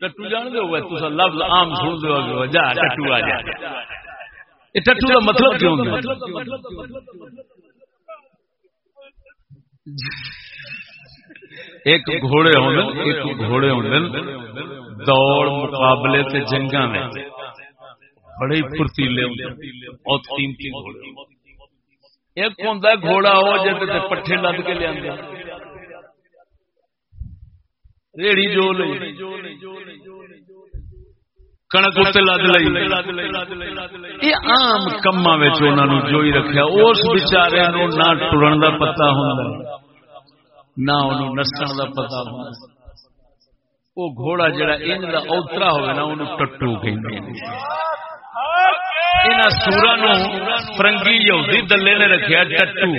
Speaker 1: ٹٹو جان دو لفظ عام سن دے دو جا، ٹٹو آ جا۔ جائے ٹٹو کا مطلب کیوں ایک گھوڑے ہوں ایک گھوڑے ہوں دوڑ مقابلے تے جنگا میں بڑے فرتیلے بہت قیمتی گھوڑے ایک ہوں گھوڑا وہ جی پٹھے لد کے لیا ریڑی جو کنک لد یہ کما رکھا اس بچارے نہ ٹرن کا پتا ہوں نہ نسن پتا وہ گھوڑا جڑا ان اوترا ہوگا نا ان ٹٹو کہ سورا نو فرنگی یہودی دلے نے رکھیا، ٹٹو۔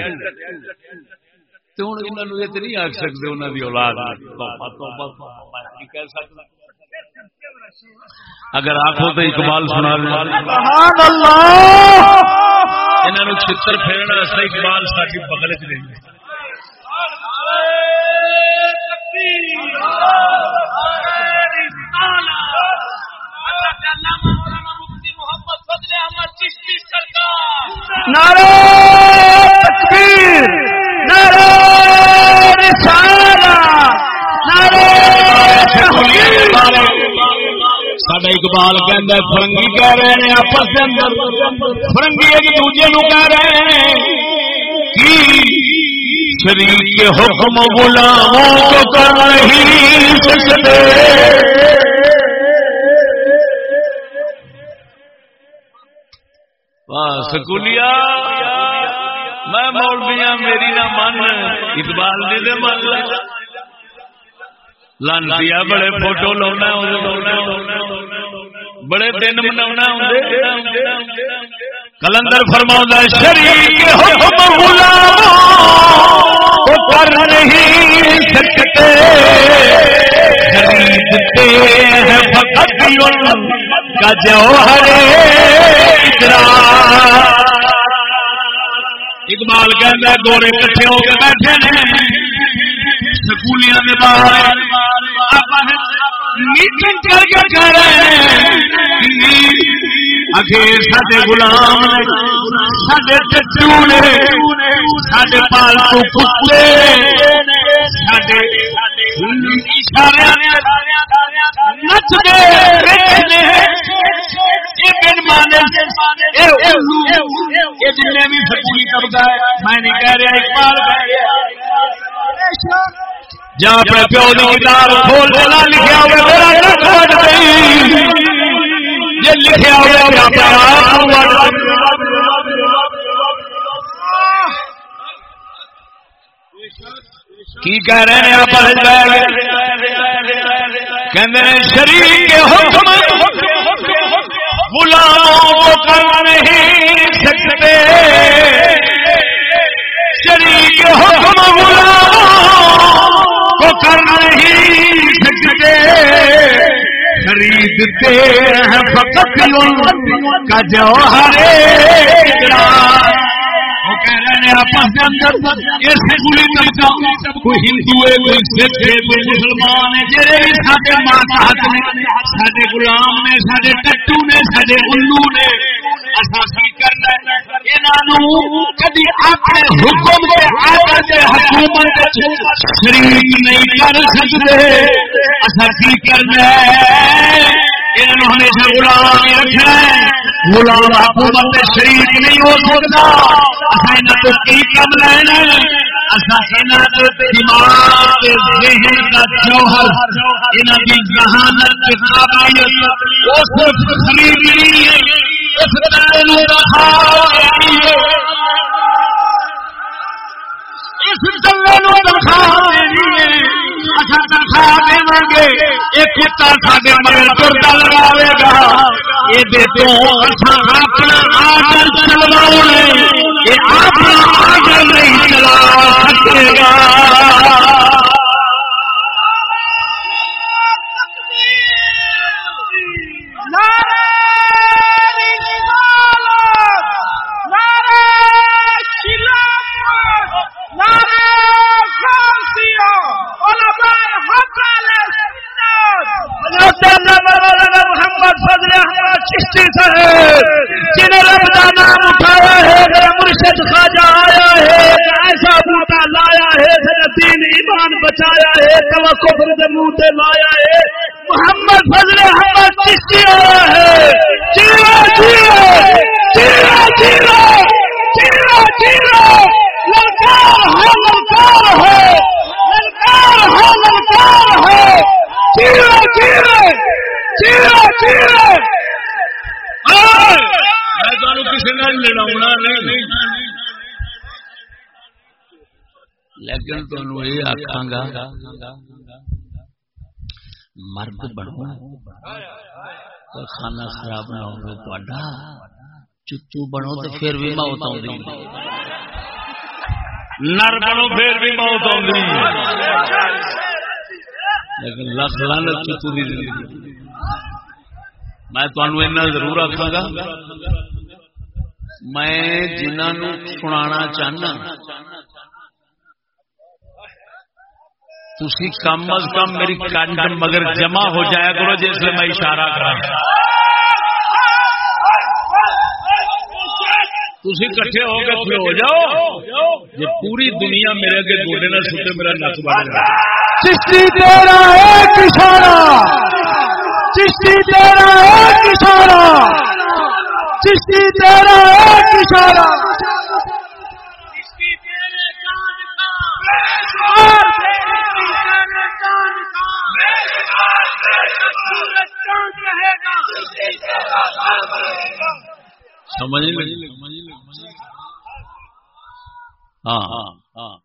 Speaker 1: ہوں انہوں یہ تو نہیں آخ سکتے انہوں کی اولاد اگر آخو تو اقبال سنا انہوں نے چتر پھیرنا اقبال ساری بغل چ رہی
Speaker 2: نارو تکبیر نارو رسالہ نارو سڈا اقبال کہ فرنگی کہہ رہے ہیں آپس کے اندر فرنگی ایک دوجے نو کہہ رہے ہیں شریف کے حکم غلاموں کو کر نہیں سکتے
Speaker 1: سکولیا میں مولویا میری نہ من، اقبال جی دے من۔ لانتی بڑے فوٹو لاؤنا بڑے دن منا
Speaker 2: کلندر فرما شریف حکم غلاموں کر نہیں سکتے خریدتے ہیں فقط کا اقبال کہہ گورے کٹھے ہو کے بیٹھے سکولیاں کے باہر۔ میٹنگ کر کے کہہ رہے ہیں اخیر سڈے گلام سڈے چچو نے سڈے پالتو کتے سڈے بھی سکولی طبقہ ہے۔ میں نہیں کہہ رہا اقبال جا اپنے پیو کتاب کھول ہوئے میرا گئی کی کہہ رہے ہیں آپ شریف کے حکم غلاموں کو کر نہیں سکتے۔ شریف حکم غلاموں کو کر نہیں سکتے۔ خریدتے ہیں فقط کا جوہر کہہ رہے آپس کے اندر یہ سکولی طبقہ کوئی ہندو ہے کوئی سکھ ہے کوئی مسلمان ہے جہے بھی سارے ماتحت نے سارے غلام نے سارے ٹٹو نے سارے الو نے کدی اپنے حکم کے آدر کے حکومت شریک نہیں کر سکتے اصا کی کرنا انہوں ہمیشہ غلام رکھنا ہے غلام حکومت شریک نہیں ہو سکتا۔ اصل تو کی کم لینا دماغ ذہن کا جوہر انہوں کی ذہانت کی قابلیت۔ وہ صرف خرید لی ہے، اس دن رکھا تنخواہ دینی اچھا تنخواہ دے گے۔ یہ کتا سارے ترتا لگاوے گا۔ یہ اپنا آڈر چلواؤ یہ اپنا آڈر نہیں چلا سکے گا۔ حضرت علامہ مولانا محمد فضل احمد چشتی صاحب جنہیں رب کا نام اٹھایا ہے۔ ہے ایسا بوٹا لایا ہے میرا ایمان بچایا ہے لایا ہے محمد فضل احمد چشتی ہے چیرا چیرا چیرا چیرا چیرا چیرا للکار ہے للکار چیرا چیرا چیرا چیرا میں کسی نے لڑاؤنا نہیں
Speaker 1: لیکن تمہیں یہ آخا گا، مرد بنو کھانا خراب نہ ہو چتو بنو تو پھر بھی موت آئی
Speaker 2: نر بنو پھر بھی موت آئی
Speaker 1: لیکن لکھ لانا چتو دی میں تمہیں ضرور آخا گا۔ میں جنہوں سنا چاہنا تھی کم از کم میری کنڈ مگر جمع ہو جایا کرو، جس میں میں اشارہ کرا تھی کٹھے ہو کے ہو جاؤ۔ یہ پوری دنیا میرے اگے گوڈے نہ سوتے میرا نس بن جائے۔
Speaker 2: چشتی تیرا ایک اشارہ چشتی تیرا ایک اشارہ چشتی تیرا ایک اشارہ
Speaker 1: سمجھ ہاں۔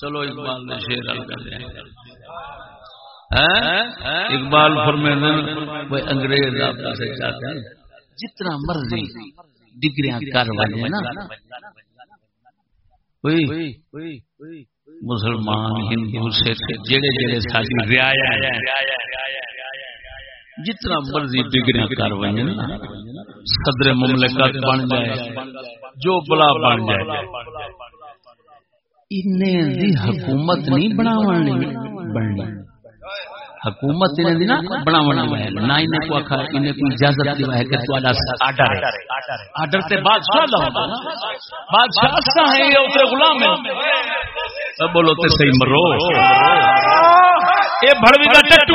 Speaker 1: چلو، اقبال نے شیر ہاں؟ اقبال انگریز آپ سے چاہتے ہیں۔ جتنا مرضی ڈگریاں کر والے نا۔ مسلمان، ہندو، سکھ، جڑے جڑے ساری رعایا جتنا مرضی ڈگری کر صدر مملکت بن جائے جو بلا بن جائے۔ حکومت نہیں بنا بننی۔ حکومت بنا نہ کو اجازت ہے کہ آڈر سے بادشاہ غلام ہے بولو تو صحیح مرو۔ یہ ٹٹو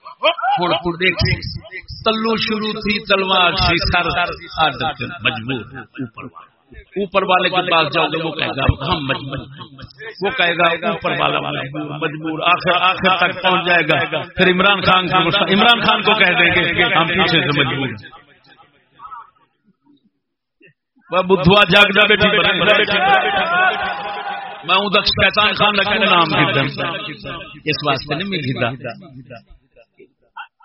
Speaker 1: ہوں تو دیکھ تلو شروع تھی تلوار سی سر آرڈر مجبور، اوپر اوپر والے کے پاس جاؤ گے وہ کہے گا، ہم مجبور۔ وہ کہے گا، اوپر والا مجبور آخر آخر تک پہنچ جائے گا۔ پھر عمران خان کو عمران خان کو کہہ دیں گے، ہم پیچھے سے مجبور بدھوا جاگ جا بیٹھی میں ہوں دکش پہچان خان کا نام گردم اس واسطے نہیں میں گردا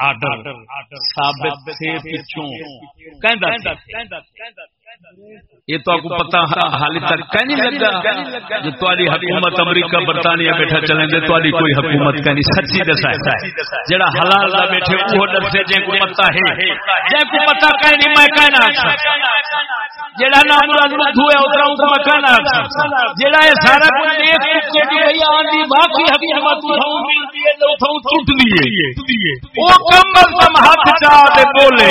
Speaker 1: آڈر ثابت سے پچھوں۔ یہ تو آپ کو پتا حال تک کہ نہیں لگا جو تاری حکومت امریکہ برطانیہ بیٹھا چلیں گے تاری کوئی حکومت کا نہیں، سچی دسا ہے۔ جڑا حلال دا بیٹھے، وہ ڈر سے جے کو پتا ہے۔ جے کو پتا کہ نہیں، میں کہنا جڑا نام ہے کو میں کہنا جڑا یہ سارا کچھ دیکھ چکے جی، بھئی باقی حکومت ملتی ہے ٹوٹ دیے کم از کم ہاتھ دے بولے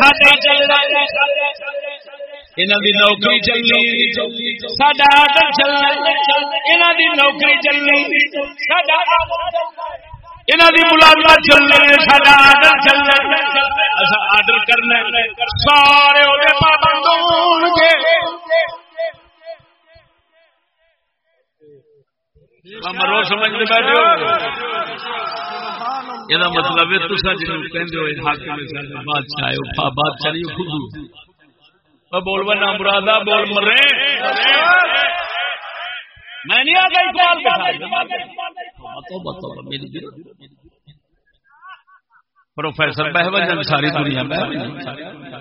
Speaker 1: ساڈا چل رہا نوکری چلنی ساڈا آڈر چلنا یہاں کی نوکری چلنی یہاں کی ملازمت چلنے ساڈا آڈر چلنا آڈر کرنا سارے پابند مرو سمجھ بیٹھے یہ مطلب بادشاہ بادشاہ خود مرادا بول مرے میں نہیں آ پروفیسر بہوجن ساری دنیا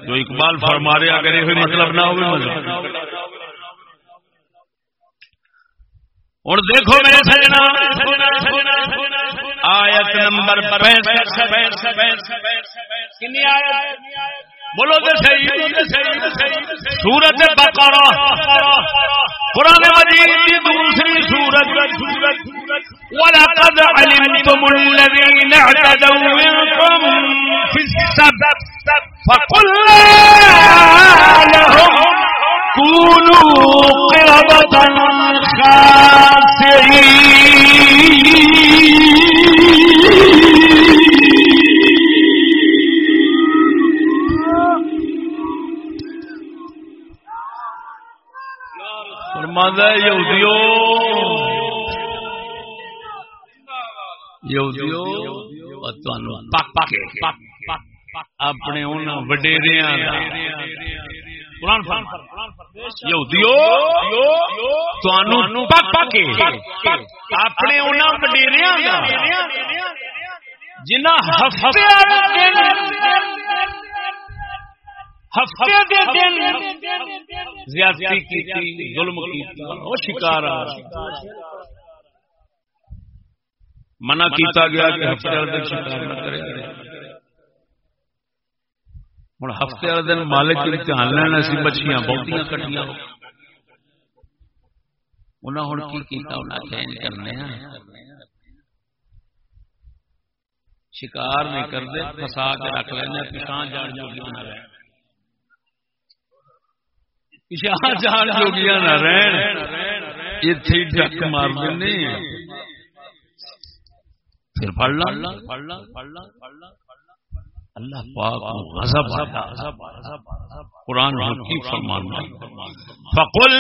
Speaker 1: جو اقبال فرمارے اگر یہ مطلب نہ ہو ہوں دیکھو میرے سجنا آیت نمبر بولو تو سورت بقرہ۔ قرآن مجید کی دوسری سورت۔ ولقد علمتم الذين اعتدوا منكم في السبت فقلنا لهم كونوا قردة یہودیو یہودیو اپنے ان وڈیریاں قرآن اپنے وڈیریا جنہ ہفتے زیادتی کی ظلم شکار منع کیتا گیا کہ ہفتے شکار نہ کرے ہوں ہفتے والے دن مالک امتحان لینا سی مچھلیاں بہت کٹیاں انہیں ہوں کی کرنے شکار نہیں کرتے فسا کے رکھ لینا پچھان جان جوگیاں نہ رہن پچھان جان جوگیاں نہ رہن اتنے ڈک مار دیں پھر پڑھ لا پڑھ لا پڑھ لا پڑھ لا اللہ پاک غضب قرآن کی فرمان فقل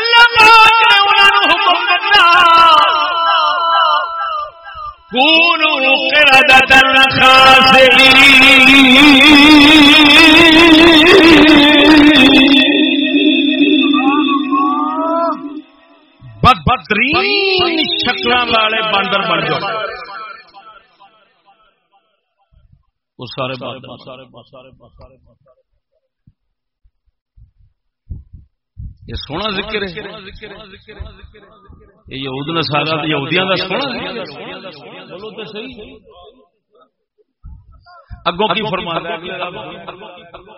Speaker 1: اللہ كونوا قردة خاسرين بدترین شکل والے باندر بن جاؤ سارے یہ سونا ذکر ہے۔ یہ یہود نسارا یہودیاں کا سونا بولو تو صحیح اگوں کی فرما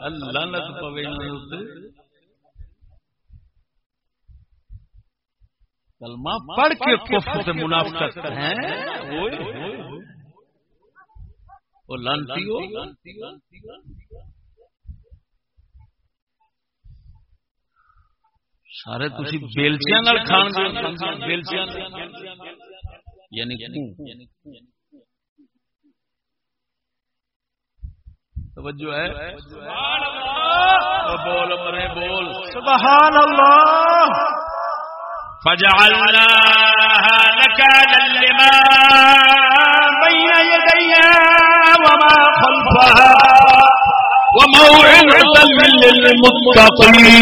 Speaker 1: اللہ نت پوے کلمہ پڑھ کے کفر سے منافقت ہیں؟ وہ لانتی ہو؟
Speaker 3: سارے تھی بےلچیا کھان بےلچیا یعنی توجہ ہے؟ بول مرے بول۔
Speaker 1: سبحان اللہ! فجعلناها نكالا لما بين يديها وما خلفها وموعظة للمتقين.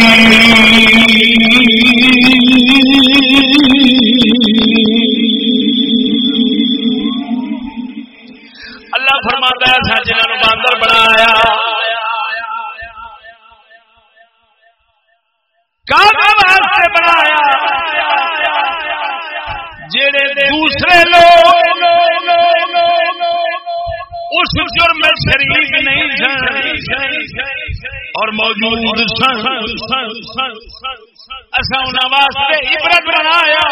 Speaker 1: اللہ فرماتا ہے سچ جنہوں باندر بنایا جڑے دوسرے لوگ اس جرم شریف نہیں اور موجود اصا ان واسطے عبرت بنایا۔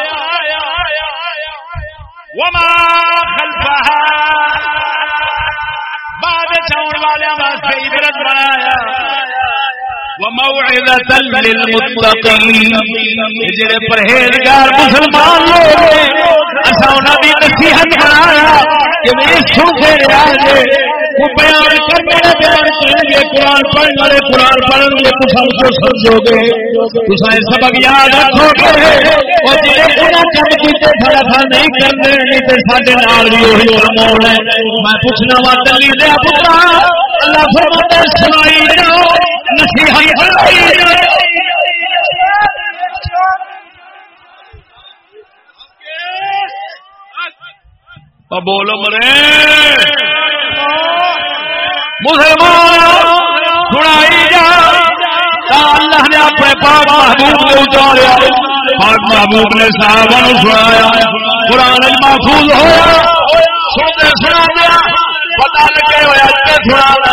Speaker 1: وما خلفها بعد چاؤن والے واسطے عبرت بنایا۔ جڑے پرہیزگار مسلمان لوگ اصا انہوں نصیحت بنایا ہاں کہ رہا بیان کرنے بیان کریں گے، قرآن پڑھنے والے قرآن گے تو سب کو سمجھو گے سبق یاد رکھو گے اور جی کم کیتے تھوڑا نہیں کرتے نہیں تو سارے نال بھی وہی کام میں پوچھنا وا دلی دیا پترا، اللہ فرماتا سنائی جاؤ نصیحت بولو مرے۔ مسلمان، سنائی جا۔ اللہ نے اپنے پاک محبوب نے اتاریا پاک محبوب نے صاحب سنایا۔ قرآن محفوظ ہوا سنتے سنا دیا پتا لگے ہوا سنا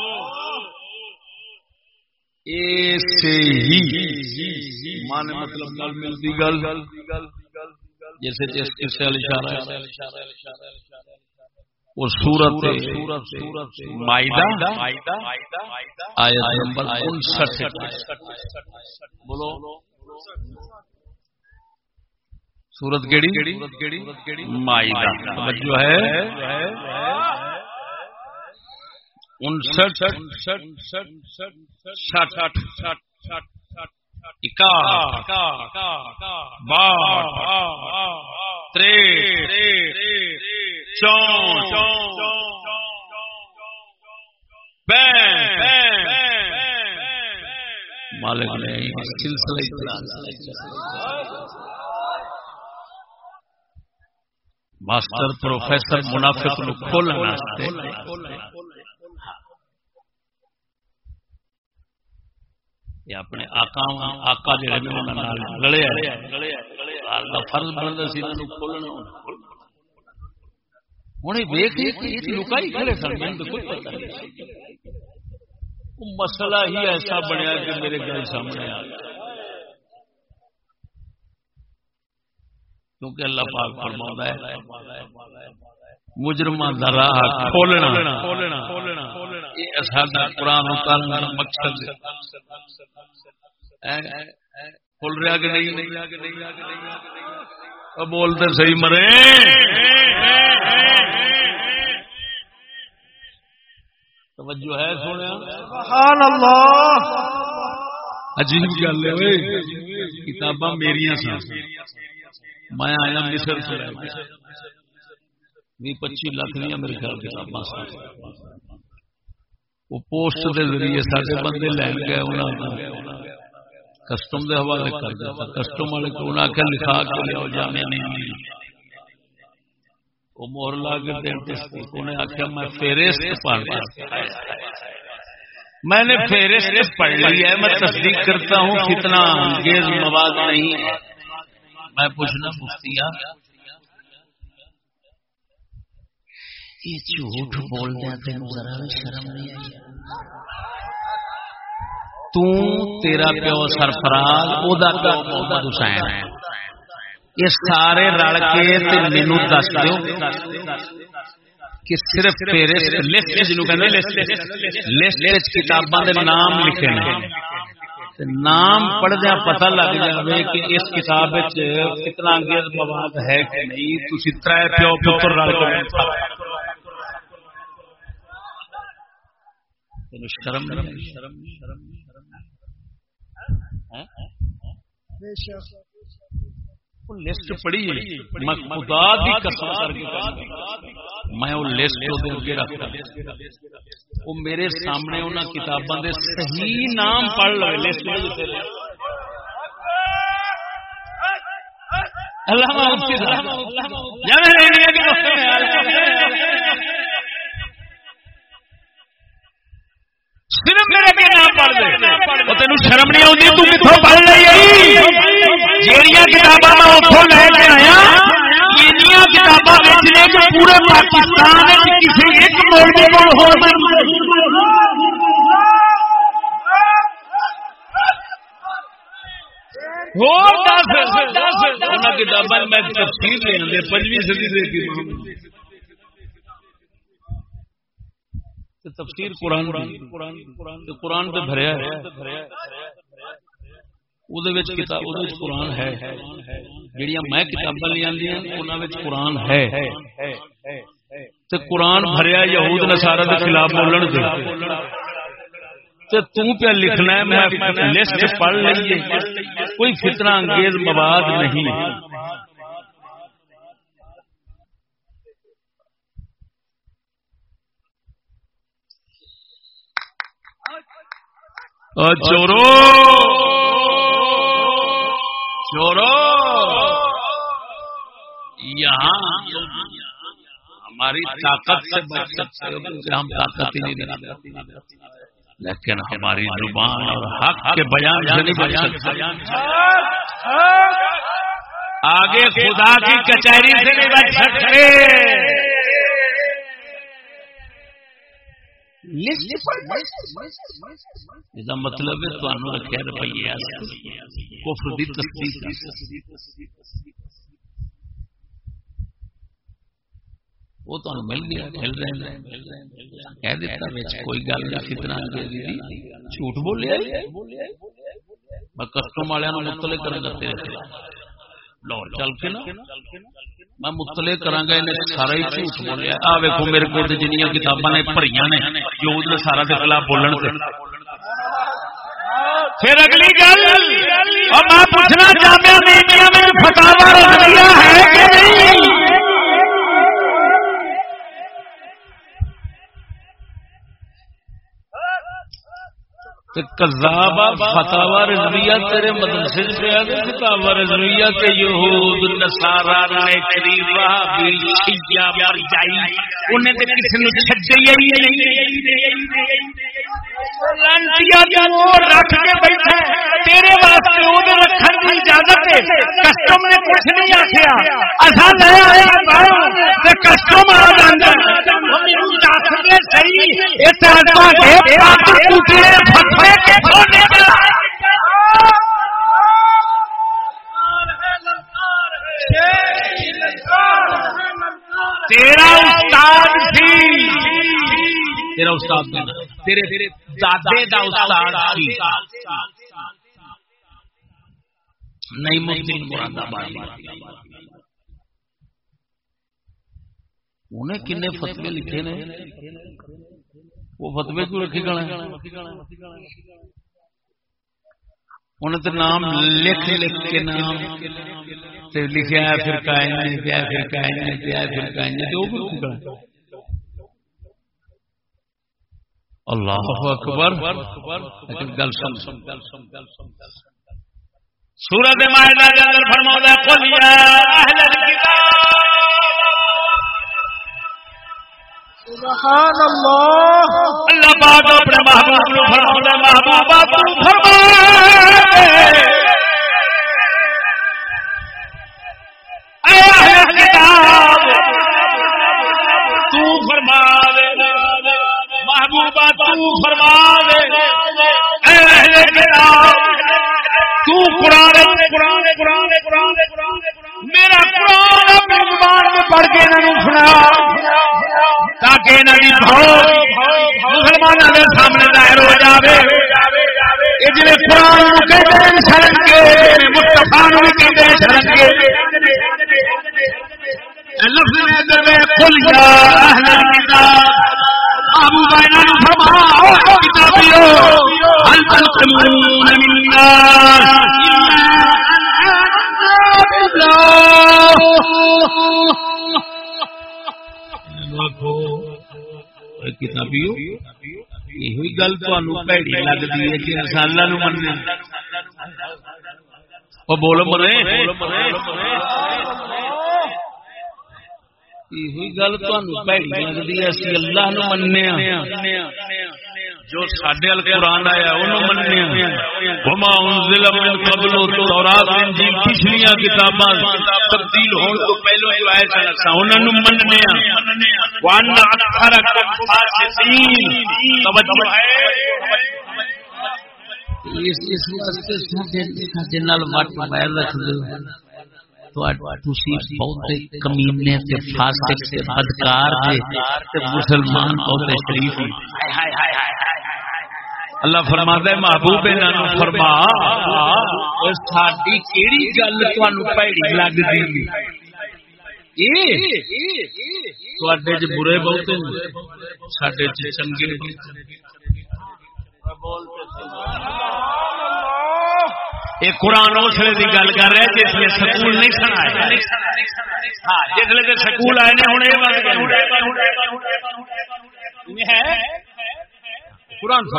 Speaker 1: ایسے ہی مانے مطلب گل ملتی گل۔ جیسے جیسے وہ سورت مائدہ۔ آیت نمبر انسٹھ بولو۔ سورت کیڑی؟ مائدہ۔ جو ہے۔ انسٹھ مالک نے سلسلہ ماسٹر پروفیسر منافق نو اپنے آقا آقا جڑے نے لڑے اللہ فرض بنتا سی کھولنا لکائی کھڑے سن میں تو کوئی پتہ نہیں۔ مسئلہ ہی ایسا بنیا کہ میرے گھر سامنے آ گیا کیونکہ اللہ پاک فرما ہے مجرم راہ کھولنا۔ قرآن اتارنا مقصد کھول رہا کہ نہیں؟ بولتے صحیح مرے۔ توجہ ہے سونے سبحان اللہ عجیب گل ہے کتاباں میری سن۔ میں آیا مصر سے۔ بھی پچی لاکھ دیا میرے خیال کتاباں وہ پوسٹ کے ذریعے سارے بندے لین گئے انہوں کسٹم دے حوالے کر دیا کسٹم والے کو انہیں آخر لکھا کے لیا جانے نہیں۔ وہ مور لا کے انہیں آخیا میں فہرست پڑھ میں نے فہرست پڑھ لی ہے میں تصدیق کرتا ہوں کتنا انگیز مواد نہیں ہے۔ میں پوچھنا پوچھتی یہ جھوٹ بول دیا تین ذرا بھی شرم نہیں آئی تیرا پیو سرفراز محمد حسین ہے۔ یہ سارے رل کے مینو دس دو کہ صرف لسٹ کتاباں نام لکھے نام پڑھدیا پتہ لگ جائے کہ اس کتاب کتنا انگیز مواد ہے کہ نہیں۔ تر پیو پتر رل کے۔ شرم لسٹ پڑھی میں خدا دی قسم کر کے میں وہ لسٹ اگے رکھتا وہ میرے سامنے انہاں کتاباں دے صحیح نام پڑھ لو لسٹ اللہ صرف میرے کے نام پڑھ دے تین شرم نہیں آتی تو کتوں پڑھ لی جہیا کتاباں میں اتوں لے کے آیا کتاباں بیچنے کے پورے پاکستان کسی ایک مولوی کو ہو کتابیں میں تفصیل لے آدھے پنجویں صدی دے تفسیر قرآن قرآن پہ بھریا قرآن ہے۔ جہیا میں کتاباں لیا قرآن ہے۔ قرآن بھریا یہود نسارا کے خلاف بولن دے۔ پہ لکھنا ہے، میں لسٹ پڑھ لیے کوئی فتنہ انگیز مواد نہیں چورو! چورو! یہاں ہماری طاقت سے بچ سکتے ہو کیونکہ ہم طاقت ہی نہیں لیکن ہماری زبان اور حق کے بیان سے نہیں بچ سکتے۔ آگے خدا کی کچہری سے نہیں بچ سکتے۔ مطلب رکھا روپیے وہ مل گیا مل رہے کہہ دیتا کوئی گل نہیں کتنا جھوٹ بولے میں کسٹم والوں مطلع کرنا تیرے لاہور چل کے نا؟ میں مطلع کرا گا سارا ہی جھوٹ بولیا آ ویکو میرے کو جنیا کتاباں نے بھری نے جو سارا کے خلاف بولن پھر اگلی گل میں پوچھنا چاہتا ہے کذاب فتاوا رضویہ تیرے مدرسے پہ آ گئے فتاوا رضویہ کے یہود، نصارا نے قریبا بھی شیعہ مر انہیں تے کسی نے چھڈیا ہی نہیں۔ رکھ کے بیٹھا تیرے واسطے وہ رکھنے کی اجازت ہے، کسٹم نے کچھ نہیں آخیا اصا لے آیا کسٹم آ جانا تیرا استاد تیرا استاد تیرے دادے دا استاد سی۔ نہیں ممکن مراد آباد انہیں کنے فتوے لکھے نے۔ وہ فتوے کیوں رکھی گا انہیں تو نام لکھ لکھ کے نام۔ لکھا ہے پھر کائن پیا پھر کائن پیا پھر کائن اللہ اکبر۔ گل سن
Speaker 2: سورت مائدہ کے اندر فرماؤ قل یا اہل الکتاب
Speaker 3: سبحان اللہ۔
Speaker 2: اللہ پاک اپنے محبوب نو فرماؤ محبوبہ تو فرما اے اہل الکتاب تو فرما دے۔ محبوبہ تو فرما دے اے اہل الکتاب تو قرآن قرآن قرآن قرآن، میرا قرآن اپنی زبان میں پڑھ کے انہوں سنا، تاکہ انہوں مسلمانوں کے سامنے ظاہر ہو جاوے. یہ جی قرآن کہتے ہیں شرن کے مستفا بھی کہتے ہیں شرن کے۔ لفظ میں کل یا اہل الکتاب ابو بائنا کتابیو هل تنقمون منا
Speaker 1: کتابیو یہ گل لگتی ہے کہ رسالہ نو وہ بولو مرے۔ یہ گل تیڑی لگتی ہے اسی اللہ نو مننے جو سڈے ال قرآن آیا انہوں مننے وما انزل من قبل تورات انجیل پچھلیاں کتاباں تبدیل ہون تو پہلو جو آئے سن اساں انہاں نو مننے وان اکثرکم فاسقین توجہ ہے اس اس واسطے ساڈے ساڈے نال وٹ موبائل رکھ دو بہت کمینے سے فاسق سے بدکار سے مسلمان بہت شریف اللہ فرما ہے، محبوب انہوں فرما ساری کہڑی گل تیڑی لگتی تے برے بہت سڈے چنگے یہ قرآن اسلے کی گل کر رہے جس میں سکول نہیں سنا ہاں جس سکول آئے قرآن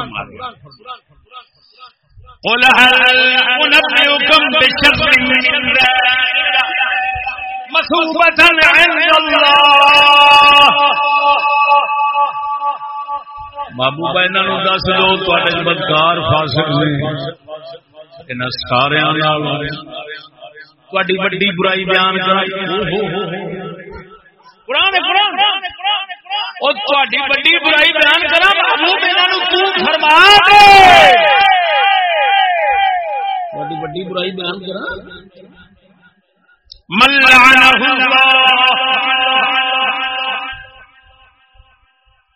Speaker 1: قل هل أنبئكم بشر من مثوبة عند الله۔ محبوبہ انہوں دس دو تے بدکار فاسق نے۔ سارے وڈی برائی بیان وڈی برائی بیان کرا وڈی برائی بیان کرا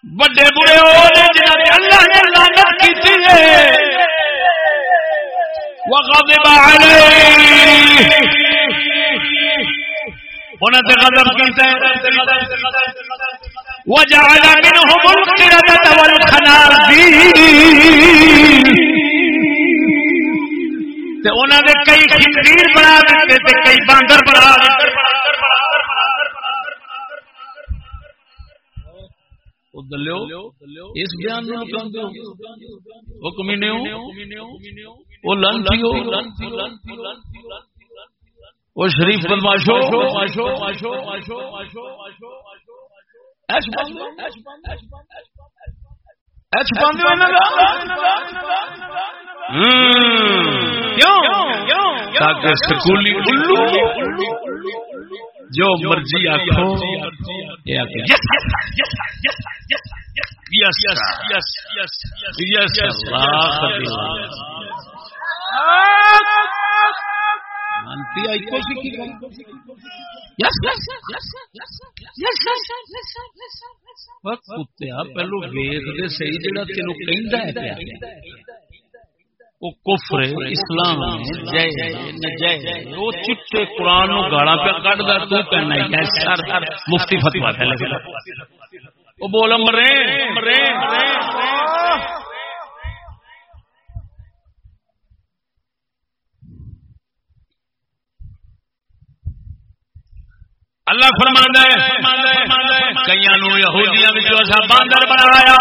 Speaker 1: بڑے برے اللہ نے لعنت کی وغضب عليه. غضب وجعل منهم القردة والخنازير. انہوں نے کئی خنزیر بنا دیتے کئی باندر بنا دیتے. اس بیان نو کم دیو وہ کمینے وہ لنچیو وہ شریف بدماشو۔ سکولی جو مرضی آخو یس یس یس یس یس پہلو ویخ سی جا تین کہ وہ کفر اسلام وہ چٹے قرآن گالا پہ کٹ تو کہنا مفتی فتوا وہ اللہ فرماندا یہودیاں باندر بنایا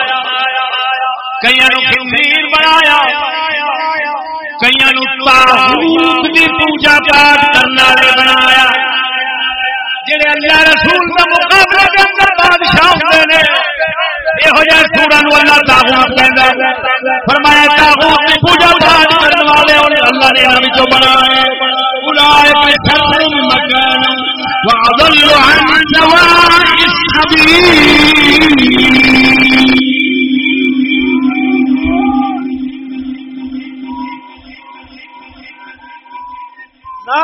Speaker 1: کئی بنایا۔ کئی پوجا پاٹ کرنے والے بنایا جڑے اللہ رسول کا مقابلہ کے اندر بادشاہ ہوتے ہیں یہو جہ سورا نو اللہ تاغوت کہندا فرمایا تاغوت کی پوجا پاٹ کرنے والے اللہ نے انہاں وچوں بنائے اولئک شر مکان واضل عن سواء السبيل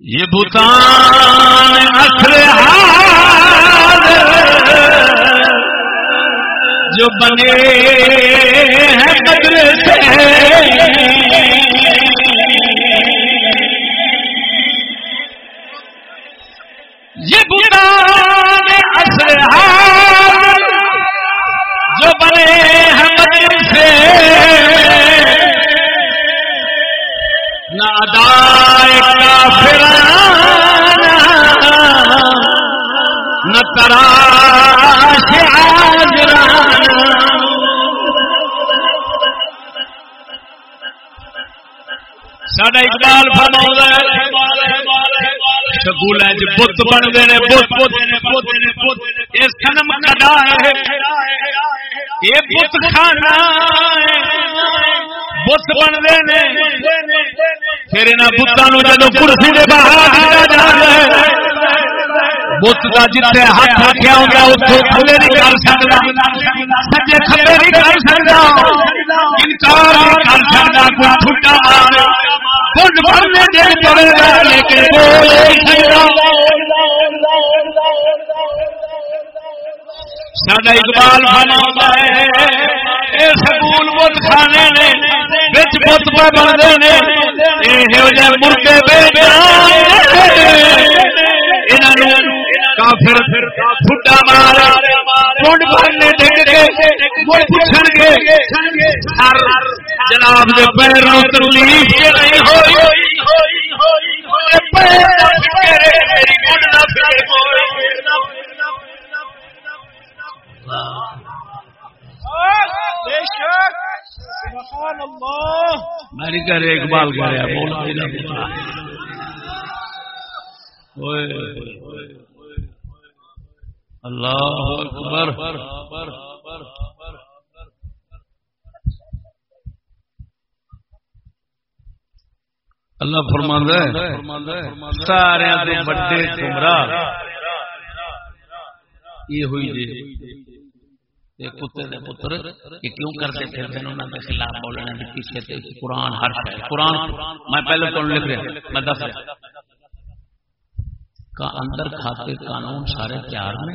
Speaker 1: یہ بھوتان جو بنے ہیں بدر سے ساڈا اقبال فرما سکول بت بنتے ہیں یہ سنم کدا ہے، یہ بت کھانا بت بنتے ہیں۔ پھر یہاں بتانوں جب کرسی کے باہر بت کا جتنے ہاتھ رکھا ہوگا اتوں کھلے نہیں کر سکتا سجے کھلے نہیں کر سکتا انکار نہیں کر سکتا کوئی چھٹا مار۔ خود بھرنے دل پڑے گا لیکن سڈا اقبال بنا ہے سکول بت کھانے نے، بچ بت بنتے ہیں یہ مرغے بے بیان کافر ٹھڈا مار ٹھنڈ بھرنے ڈگ کے، مڑ پوچھن گے ہر جناب دے پیر نو تکلیف نہیں ہوئی میری گھر اقبال گیا بول اللہ اکبر۔ اللہ فرماندہ سارے دے بڑے گمراہ۔ یہ ہوئی جی کتے دے پتر کہ کیوں کرتے پھر دن انہوں کے خلاف بولنے کے پیچھے قرآن ہر شاید قرآن، میں پہلے تو لکھ رہا میں دس رہا کا اندر کھاتے قانون سارے تیار نے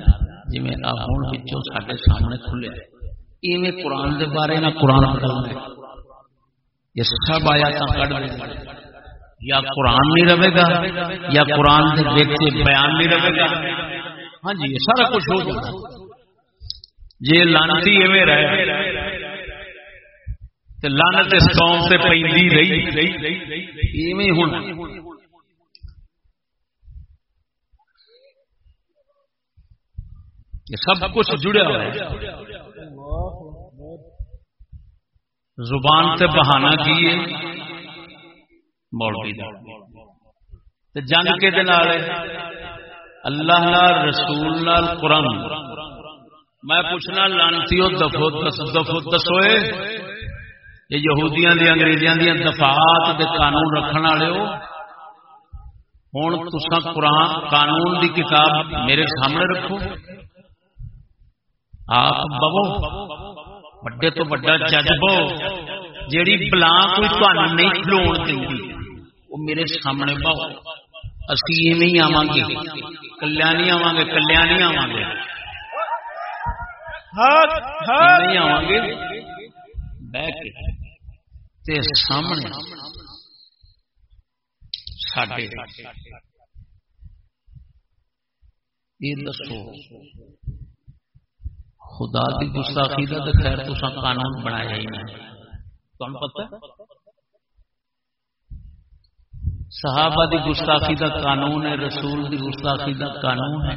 Speaker 1: جی ہوں سارے سامنے کھلے۔ ایویں قرآن دے بارے نہ قرآن بدلنا یہ سب آیا کٹ یا قرآن نہیں رہے گا، یا قرآن دے دیکھتے بیان نہیں رہے گا۔ ہاں جی یہ سارا کچھ ہو گیا جی لانتی ایویں رہے۔ لانت اس قوم سے پہ رہی۔ ایویں ہونا یہ سب کچھ جڑا ہوا ہے زبان سے بہانا کیے مولوی جنگ کے اللہ نال رسول نال قرآن میں پوچھنا لانتی دفو دفو دسوئے یہ یہودیاں دی انگریزیاں دی دفاعات دے قانون رکھنے والے ہو؟ ہوں تسا قرآن قانون دی کتاب میرے سامنے رکھو۔ آپ بو وڈے تو وڈا جج بو جیڑی بلا کوئی تھی نہیں کھلو دیں وہ میرے سامنے بہو اسی ایویں آواں گے آواں گے کلیانی آواں گے نہیں آواں گے بہ کے تے سامنے ساڈے یہ دسو خدا کی گستاخی کا تو خیر تو سب قانون بنایا ہی نہیں۔ تمہیں پتہ صحابہ دی گستاخی کا قانون ہے، رسول دی گستاخی کا قانون ہے۔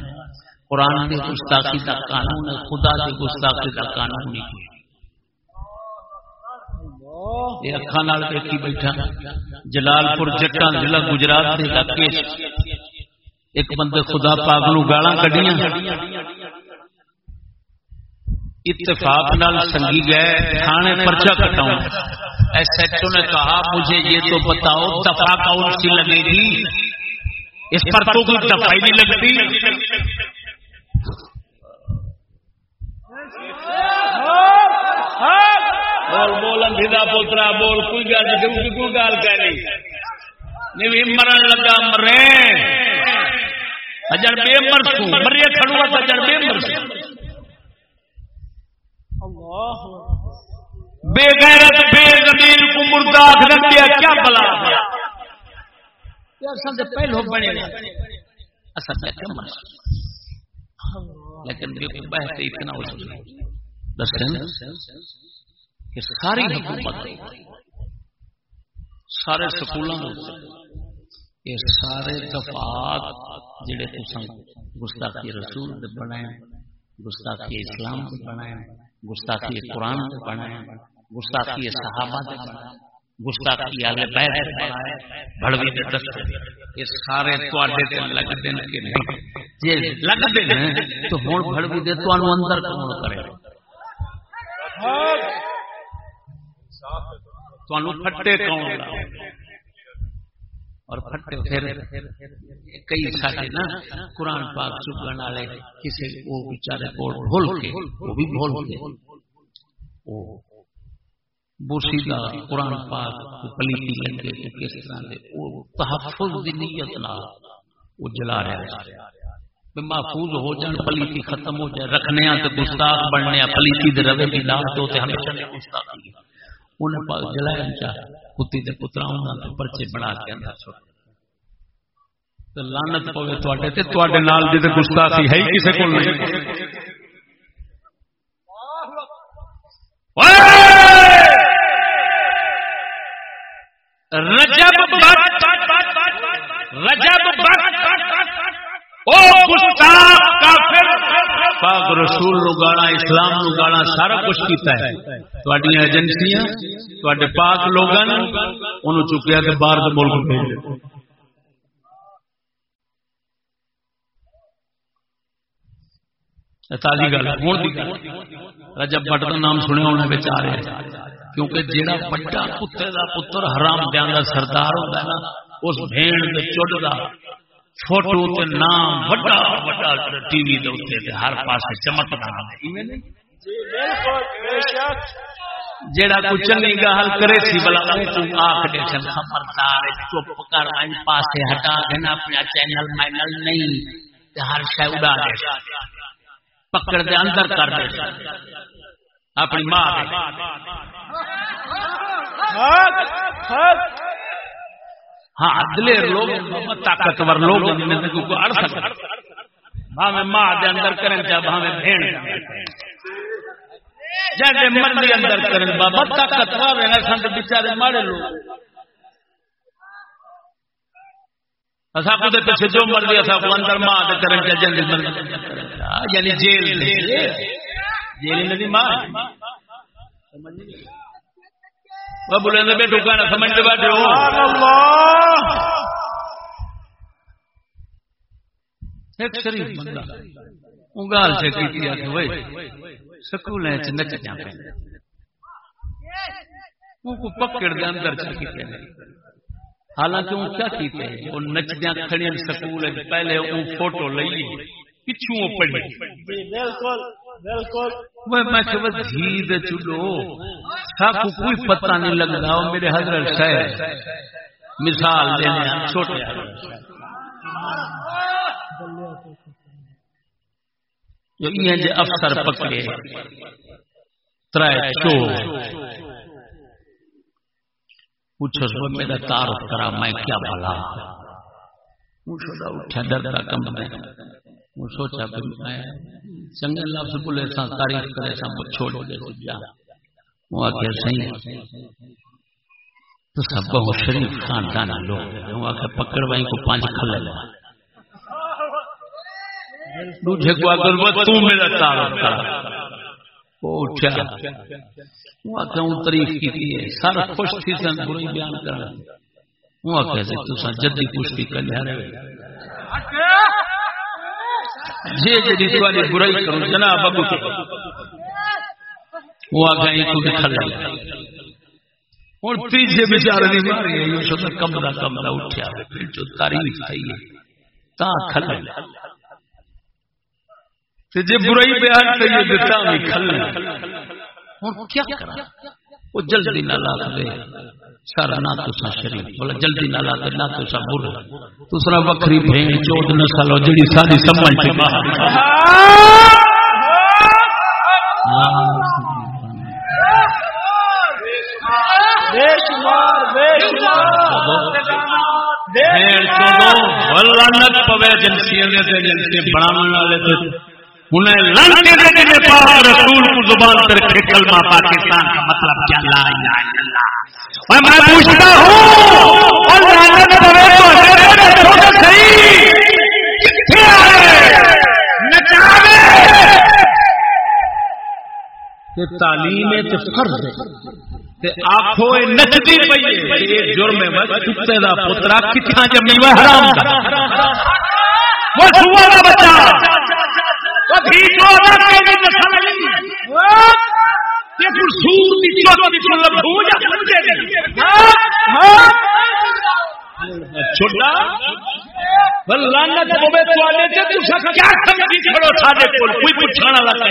Speaker 1: قرآن کی گستاخی کا قانون ہے، خدا کی گستاخی کا قانون نہیں۔ ہے یہ اکھان دیکھی بیٹھا جلال پور جٹا ضلع گجرات کے علاقے ایک بندے خدا پاک نو گالا کڈیاں۔ اتفاق نال سنگی گئے، تھانے پرچہ کٹاؤں۔ ایس ایچ نے کہا، مجھے یہ تو بتاؤ دفاع کون سی لگے گی؟ اس پر تو کوئی دفاع نہیں لگتی۔ بول بول اندھا پوترا، بول، کوئی گل نہیں، کوئی گل کہہ نہیں۔ مرن لگا مرے۔ اجر بے مرسو، مرے کھڑوا تو اجر بے مرسو۔ بے غیرت بے زمین کو مردہ رکھ دیا کیا بلا پہلو بنے لیکن بہتے اتنا ہو سکتا کہ ساری حکومت سارے سکولوں یہ سارے دفات جڑے گستاخی رسول بنائے گستاخی اسلام بنائے گستاخی قرآن کے بنائے گستاخی صحابہ کے بنائے گستاخی آلے بیت بڑوی دے دست یہ سارے تواڈے تے لگدے نے کہ نہیں۔ جے لگدے نے تو ہن بڑوی دے تانوں اندر کون کرے؟ پھٹے کون اور پھٹے پھر کئی سارے نا قرآن پاک چکن والے کسی وہ بچارے کو بھول کے، وہ بھی بھول کے۔ وہ بوسی کا قرآن پاک پلیتی لگے تو کس طرح دے، وہ تحفظ دی نیت نہ وہ جلا رہا ہے۔ محفوظ ہو جان پلیتی ختم ہو جائے، رکھنے تو گستاخ بننے پلیتی دے روے بھی لاؤ تو ہمیشہ گستاخی انہیں پاک جلایا چاہ کتی کے پترا پرچے بنا کے اندر چھوڑ لانت پوے تے تے نال جی گستاخی ہے کسی کو نہیں رجب رجب پاک رسول نو گانا اسلام نو گانا سارا کچھ کیتا ہے۔ تھوڑی ایجنسیاں تھوڑے پاک لوگ چکیا کہ باہر کے ملک بھیج تازی گل ہوں رجب بٹ کا نام سنیا ہونا بچ آ رہے کیونکہ جہاں بڑا کتے کا پتر حرام دیا سردار ہوتا ہے نا، اس بھیڑ کے چڑھ کا فوٹو نام وڈا وڈا ٹی وی ہر پاس چمکتا جیڑا کوئی چنگی گل کرے سی بلا آخ دے سن خبردار چپ کر پاسے ہٹا دینا اپنا چینل مینل نہیں۔ ہر شے اڑا دے۔ پکڑ دے اندر کر دے۔ اپنی ماں ہاں دلیر لوگ طاقتور لوگ اڑ سکتے بھاوے ماں دے اندر کرن چا بھاوے بھین جے مرضی اندر کرن بابا، طاقتور ہے سنت بیچارے ماڑے لوگ۔ اسا کو دے پیچھے جو مرضی اسا کو اندر ماں دے کرن چا جلدی مرضی یعنی جیل جیل نہیں ماں۔ سمجھ نہیں وہ بیٹھو کہنا سمجھتے بیٹھے ہو ایک شریف بندہ۔ انگال سے کی کہ وے سکول چ نچ جا پہ کو پکڑ دے اندر چل کے حالانکہ وہ کیا کیتے وہ نچدیاں کھڑیاں سکول پہلے فوٹو لئی۔ پچھوں پڑھی۔ بالکل۔ بالکل۔ میں چلو۔ سب کوئی پتہ نہیں لگتا میرے حضرت صاحب مثال دینے چھوٹے جو یہ جے افسر پکڑے، ترائے چو پوچھو سو میرا تعارف کرا، میں کیا بھلا؟ پوچھو دا اٹھا ڈر کا کم میں وہ سوچا کہ میں چنگے لفظ بولے سا تعریف کرے سا چھوڑ دے جا۔ وہ آخر صحیح تو سب بہت شریف خاندان لوگ وہ آخر پکڑ وائی کو پانچ کھلے لگا دوجھے کو اگر وہ تو میرا تعارف کر وہ اٹھا وہ آخر ہوں تعریف کی تھی سارا خوش تھی سن بری بیان کرنا وہ آخر سے تو سا جدی پوچھتی کر لیا۔ رہے جی جی تھوڑی برائی کروں جناب ابو وہ آ گئے تو دکھا لیا اور پیچھے بچارے نہیں ماری ہے یہ سب کمرہ کمرہ اٹھیا پھر جو تاریخ آئی تا کھل جی برائی بیان کریے دیتا بھی کھل اور کیا کرا؟ وہ جلدی نہ لا دے۔ سارا نہ تو سا شریف بولا جلدی نہ لا دے نہ تو سا بر دوسرا بکری بھین چود نسل ہو جڑی ساری سمجھ کے باہر
Speaker 2: بے
Speaker 1: لعنت پوے جنسیاں دے تے بناون والے انہیں لعنت دے دے پاک رسول کو زبان پر رکھے کلمہ پاکستان کا مطلب کیا؟ لا الہ الا اللہ۔ اور میں پوچھتا ہوں، اور لعنت پوے تو میرے چھوٹے صحیح۔ کتنے آئے نچاوے۔ کہ تعلیم تے فرض ہے۔ آخو نچتی پی جرم ہے۔ کتے کا پوترا کتنا جمی حرام کا وہ سوا کا بچہ چھوٹا لانت ہوے کیا کوئی پوچھنا والا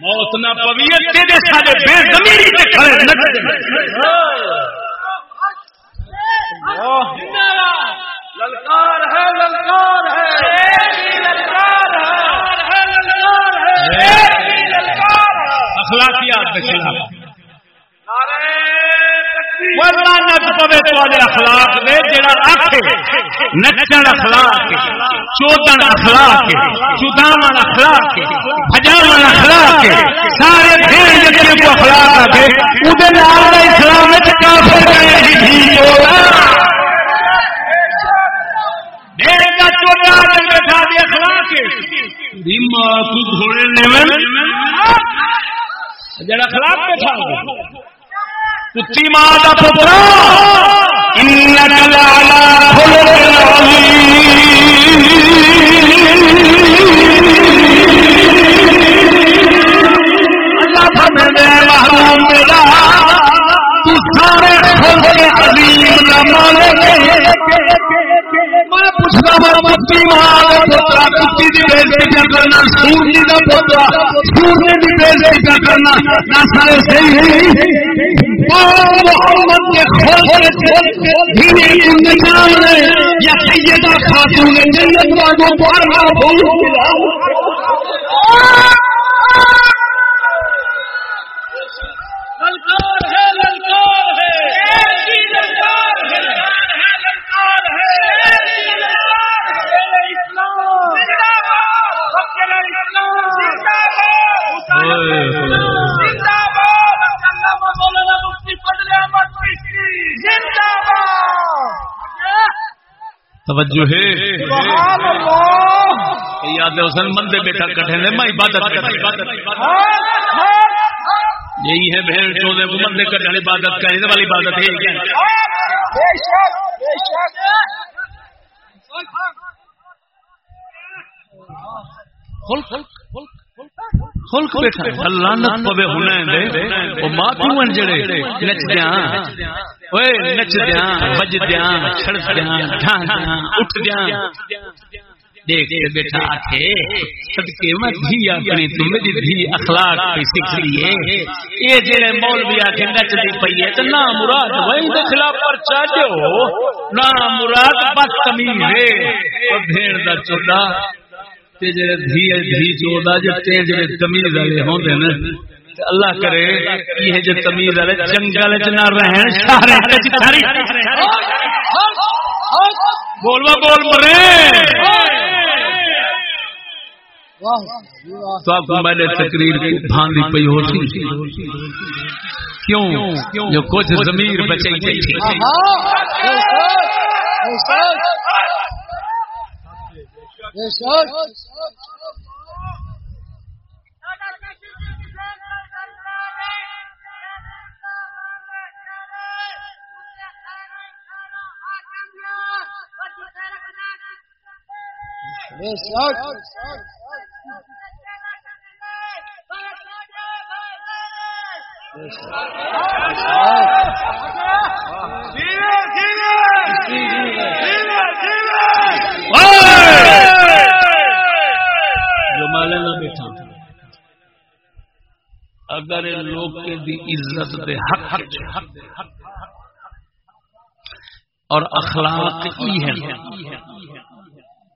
Speaker 1: موت نہ پوی تیرے سارے بے زمینی تے کھڑے نچ
Speaker 2: للکار ہے للکار ہے۔
Speaker 1: اخلاقیات کے خلاف۔ اخلاق دے جڑا نچن اخلاق چوتن اخلاق اخلاق اخلاق سارے جتنے کو اخلاق دماغ گھوڑے جڑا اخلاق بیٹھا کتی ماں کا پترا۔ محروم میرا۔ سارے عظیم نہ مانگے کرنا؟ سورج کا پوترا سورج کی بےزتی کرنا؟ سارے خاتون جنت واگوں پڑھنا بھول توجہ ہے۔ یاد حسن مندے بیٹھا کٹھے نے میں عبادت یہی ہے بہن چودے کو مندے کٹھے عبادت کرنے والی عبادت ہے۔ کیا خلق خلق خلق۔ بیٹھا لعنت پوے دے او جڑے نچدیاں اوئے نچدیاں بجدیاں چھڑدیاں ڈھاندیاں اٹھدیاں دیکھ کے بیٹھا آتے صدقے میں دھی اپنی تو میری دھی اخلاق پہ سکھ لیے۔ جڑے مولوی آکھے نچدی پئی ہے تے نا مراد وہیں دے خلاف پرچا دیو نا مراد بدتمیز ہے او بھیڑ دا چودا تے جڑے دھی دھی چودا جو تے جڑے تمیز والے ہوندے اللہ کرے یہ جو تمیز والے جنگل وچ نہ رہن وچ تھری بولوا، بول مرے۔ تو میں نے تقریر کی بھاندی پئی ہو سی۔ کیوں؟ جو کچھ ضمیر بچے جو مالے نہ بیٹھا اگر لوگ دی عزت دے حق اور اخلاق کی ہے۔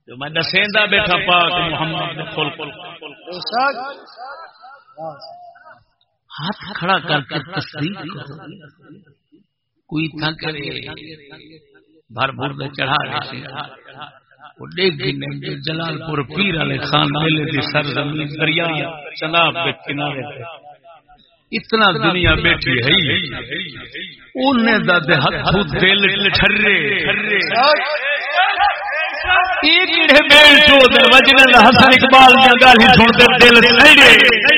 Speaker 1: جو میں دسیندا بیٹھا پاک محمد کھول کھول ہاتھ کھڑا کر کے تصدیق کوئی تھا کرے۔ بھر بھر میں چڑھا رہے۔ جلال پور پیر والے خان میلے کی سرزمین دریا چناب کے کنارے اتنا دنیا بیٹھی ہے۔ انہیں دا دے ہاتھ دل ٹھرے ایک بیل چو وجنے دا حسن اقبال دی گالی سن دے دل سڑے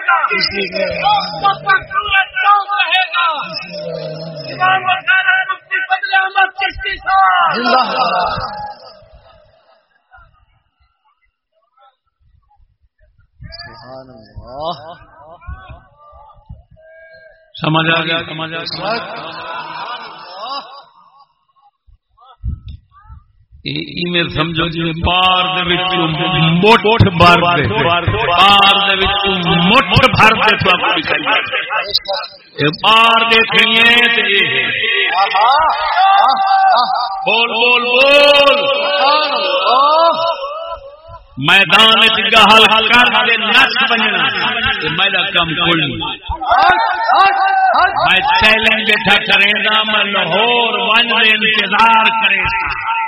Speaker 1: سمجھ آ گیا سمجھ آ گیا ایویں سمجھو جی پار دے وچوں مٹھ بھر دے۔ پار دے مٹھ بھر دے پار دیکھیے بول بول بول۔ میدان وچ گہل کر دے نس بننا میرا کم کوئی نہیں۔ میں چیلنج بیٹھا کرے گا میں لاہور ون انتظار کرے گا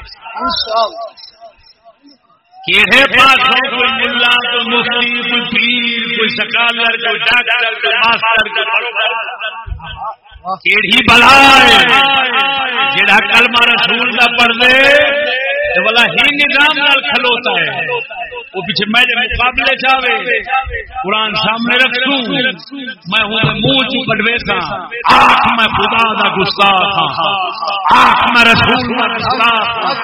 Speaker 1: کہڑے پاس کوئی ملا کوئی مفتی کوئی پیر، کوئی سکالر، کوئی ڈاکٹر، کوئی ماسٹر، کوئی کیڑی بلا جڑا کلمہ رسول کا پڑھ دے بلا ہی نظام نال کھلوتا ہے۔ وہ پیچھے میں مقابلے چاہے قرآن سامنے رکھوں، میں ہوں منہ چ کٹوے تھا آخ میں خدا دا گستاخ ہاں۔ آخ میں رسول دا گستاخ ہاں۔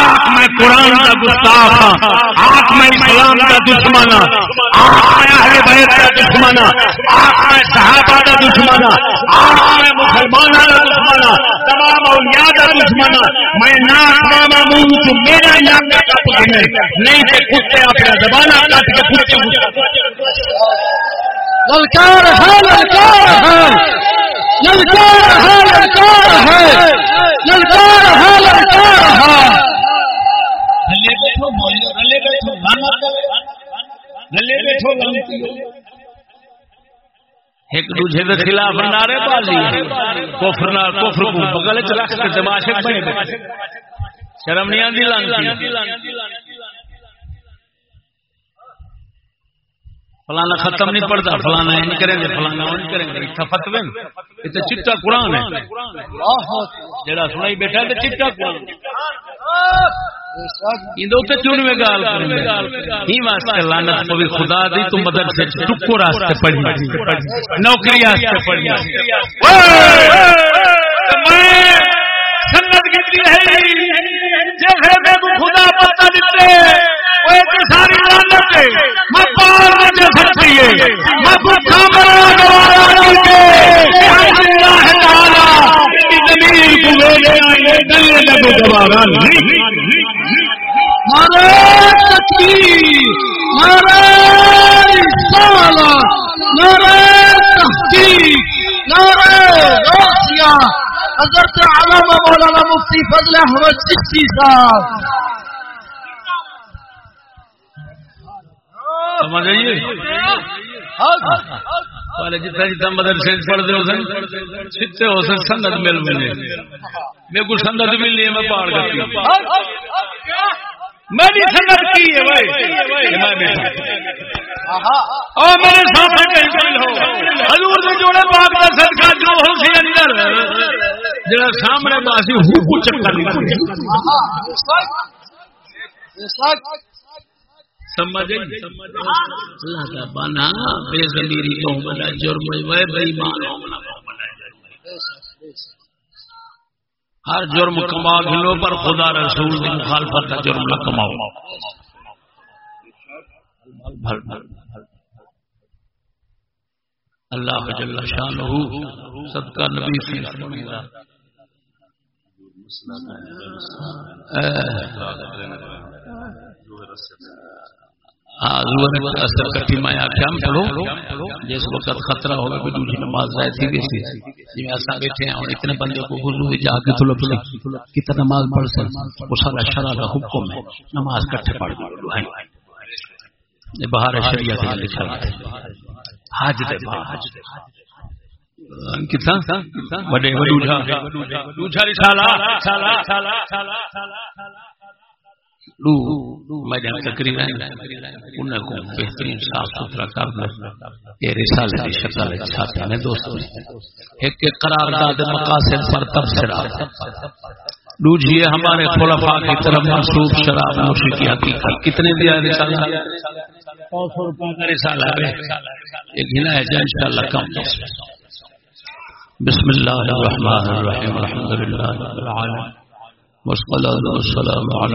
Speaker 1: آخ میں قرآن کا گستاخ ہاں۔ آخ میں اسلام کا دشمن ہاں۔ آخ میں اہل بیت کا دشمن ہاں۔ آخ میں صحابہ کا دشمن آخ میں مسلمانوں کا دشمن تمام اولیاء کا دشمن میں ناک ماما منہ تو میرا علاقہ کٹ گئے نہیں کہ کتے اپنا زبانہ کٹ کے کتے
Speaker 3: للکار ہے للکار ہے۔ للکار ہے للکار ہے۔ للکار ہے للکار ہے۔
Speaker 1: رلے بیٹھو رلے بیٹھو رلے بیٹھو لعنتی ایک دوسرے کے خلاف نعرے بازی کفر نہ کفر کو بغل چ رکھ کے بنے شرم نہیں آندی فلانا ختم نہیں پڑتا فلانا نہیں کریں گے فلانا کریں گے۔ فتوے یہ تو چٹا قرآن ہے۔ جڑا سنائی بیٹھا ہے تو چٹا قرآن چنوے گال ہی واسطے کو بھی خدا دی، تو مدد سے ٹکو راستے پڑھی نوکری راستے پڑھی
Speaker 2: سنگت ہے خدا دیتے ساری میں پار نہ سکتی ہے میں گوارا زمین کو میرے گلے لگو گوارا نہیں
Speaker 3: نعرہ تکبیر نعرہ رسالت نعرہ تحقیق نعرہ غوثیہ حضرت علامہ مولانا مفتی فضل احمد چشتی صاحب
Speaker 1: سمجھ آئیے والے جتنا جتنا مدرسے پڑھتے ہو سن سچے ہو سن سنگت مل ملے۔ میرے کو سنگت ملنی ہے، میں پاڑ کرتی
Speaker 2: میں بھی کی ہے بھائی؟ اور میرے ساتھ کہیں ہو حضور نے جوڑے پاک کا صدقہ جو ہو سی اندر،
Speaker 1: جڑا سامنے باسی ہو کو چکر نہیں۔ سمجھ اللہ کا بنا بے زمیری کو بنا جرم ہے بے ایمان ہر جرم کما گلو پر خدا رسول کی مخالفت کا جرم نہ کماؤ۔ اللہ جل شان ہو صدقہ نبی سے۔ اثر کٹھی میں آخیا پڑھو۔ جس وقت خطرہ ہوگا کہ دوسری نماز رائے تھی گئی جی ایسا بیٹھے ہیں اور اتنے بندے کو حضو جا کے تھلو تھلو کتنا نماز پڑھ سکتے وہ سارا شرح کا حکم ہے۔ نماز کٹھے پڑھ دو باہر شریعت لکھا حج دے حج دے کتنا بڑے دوسرا رسالہ۔ تقریباً بہترین صاف ستھرا کر یہ رسالے کی شکل چھاپے میں دوستوں ایک ایک قرارداد مقاصد پر تبصرہ دوجیے ہمارے خلفاء کی طرف منسوخ شراب نوشی کی حقیقت۔ کتنے دیا رسالہ؟ سو سو روپئے کا رسالہ ہے۔ ایک ہنا ہے ان شاء اللہ کم بسم اللہ الرحمن الرحیم الحمد للہ والصلاة والسلام على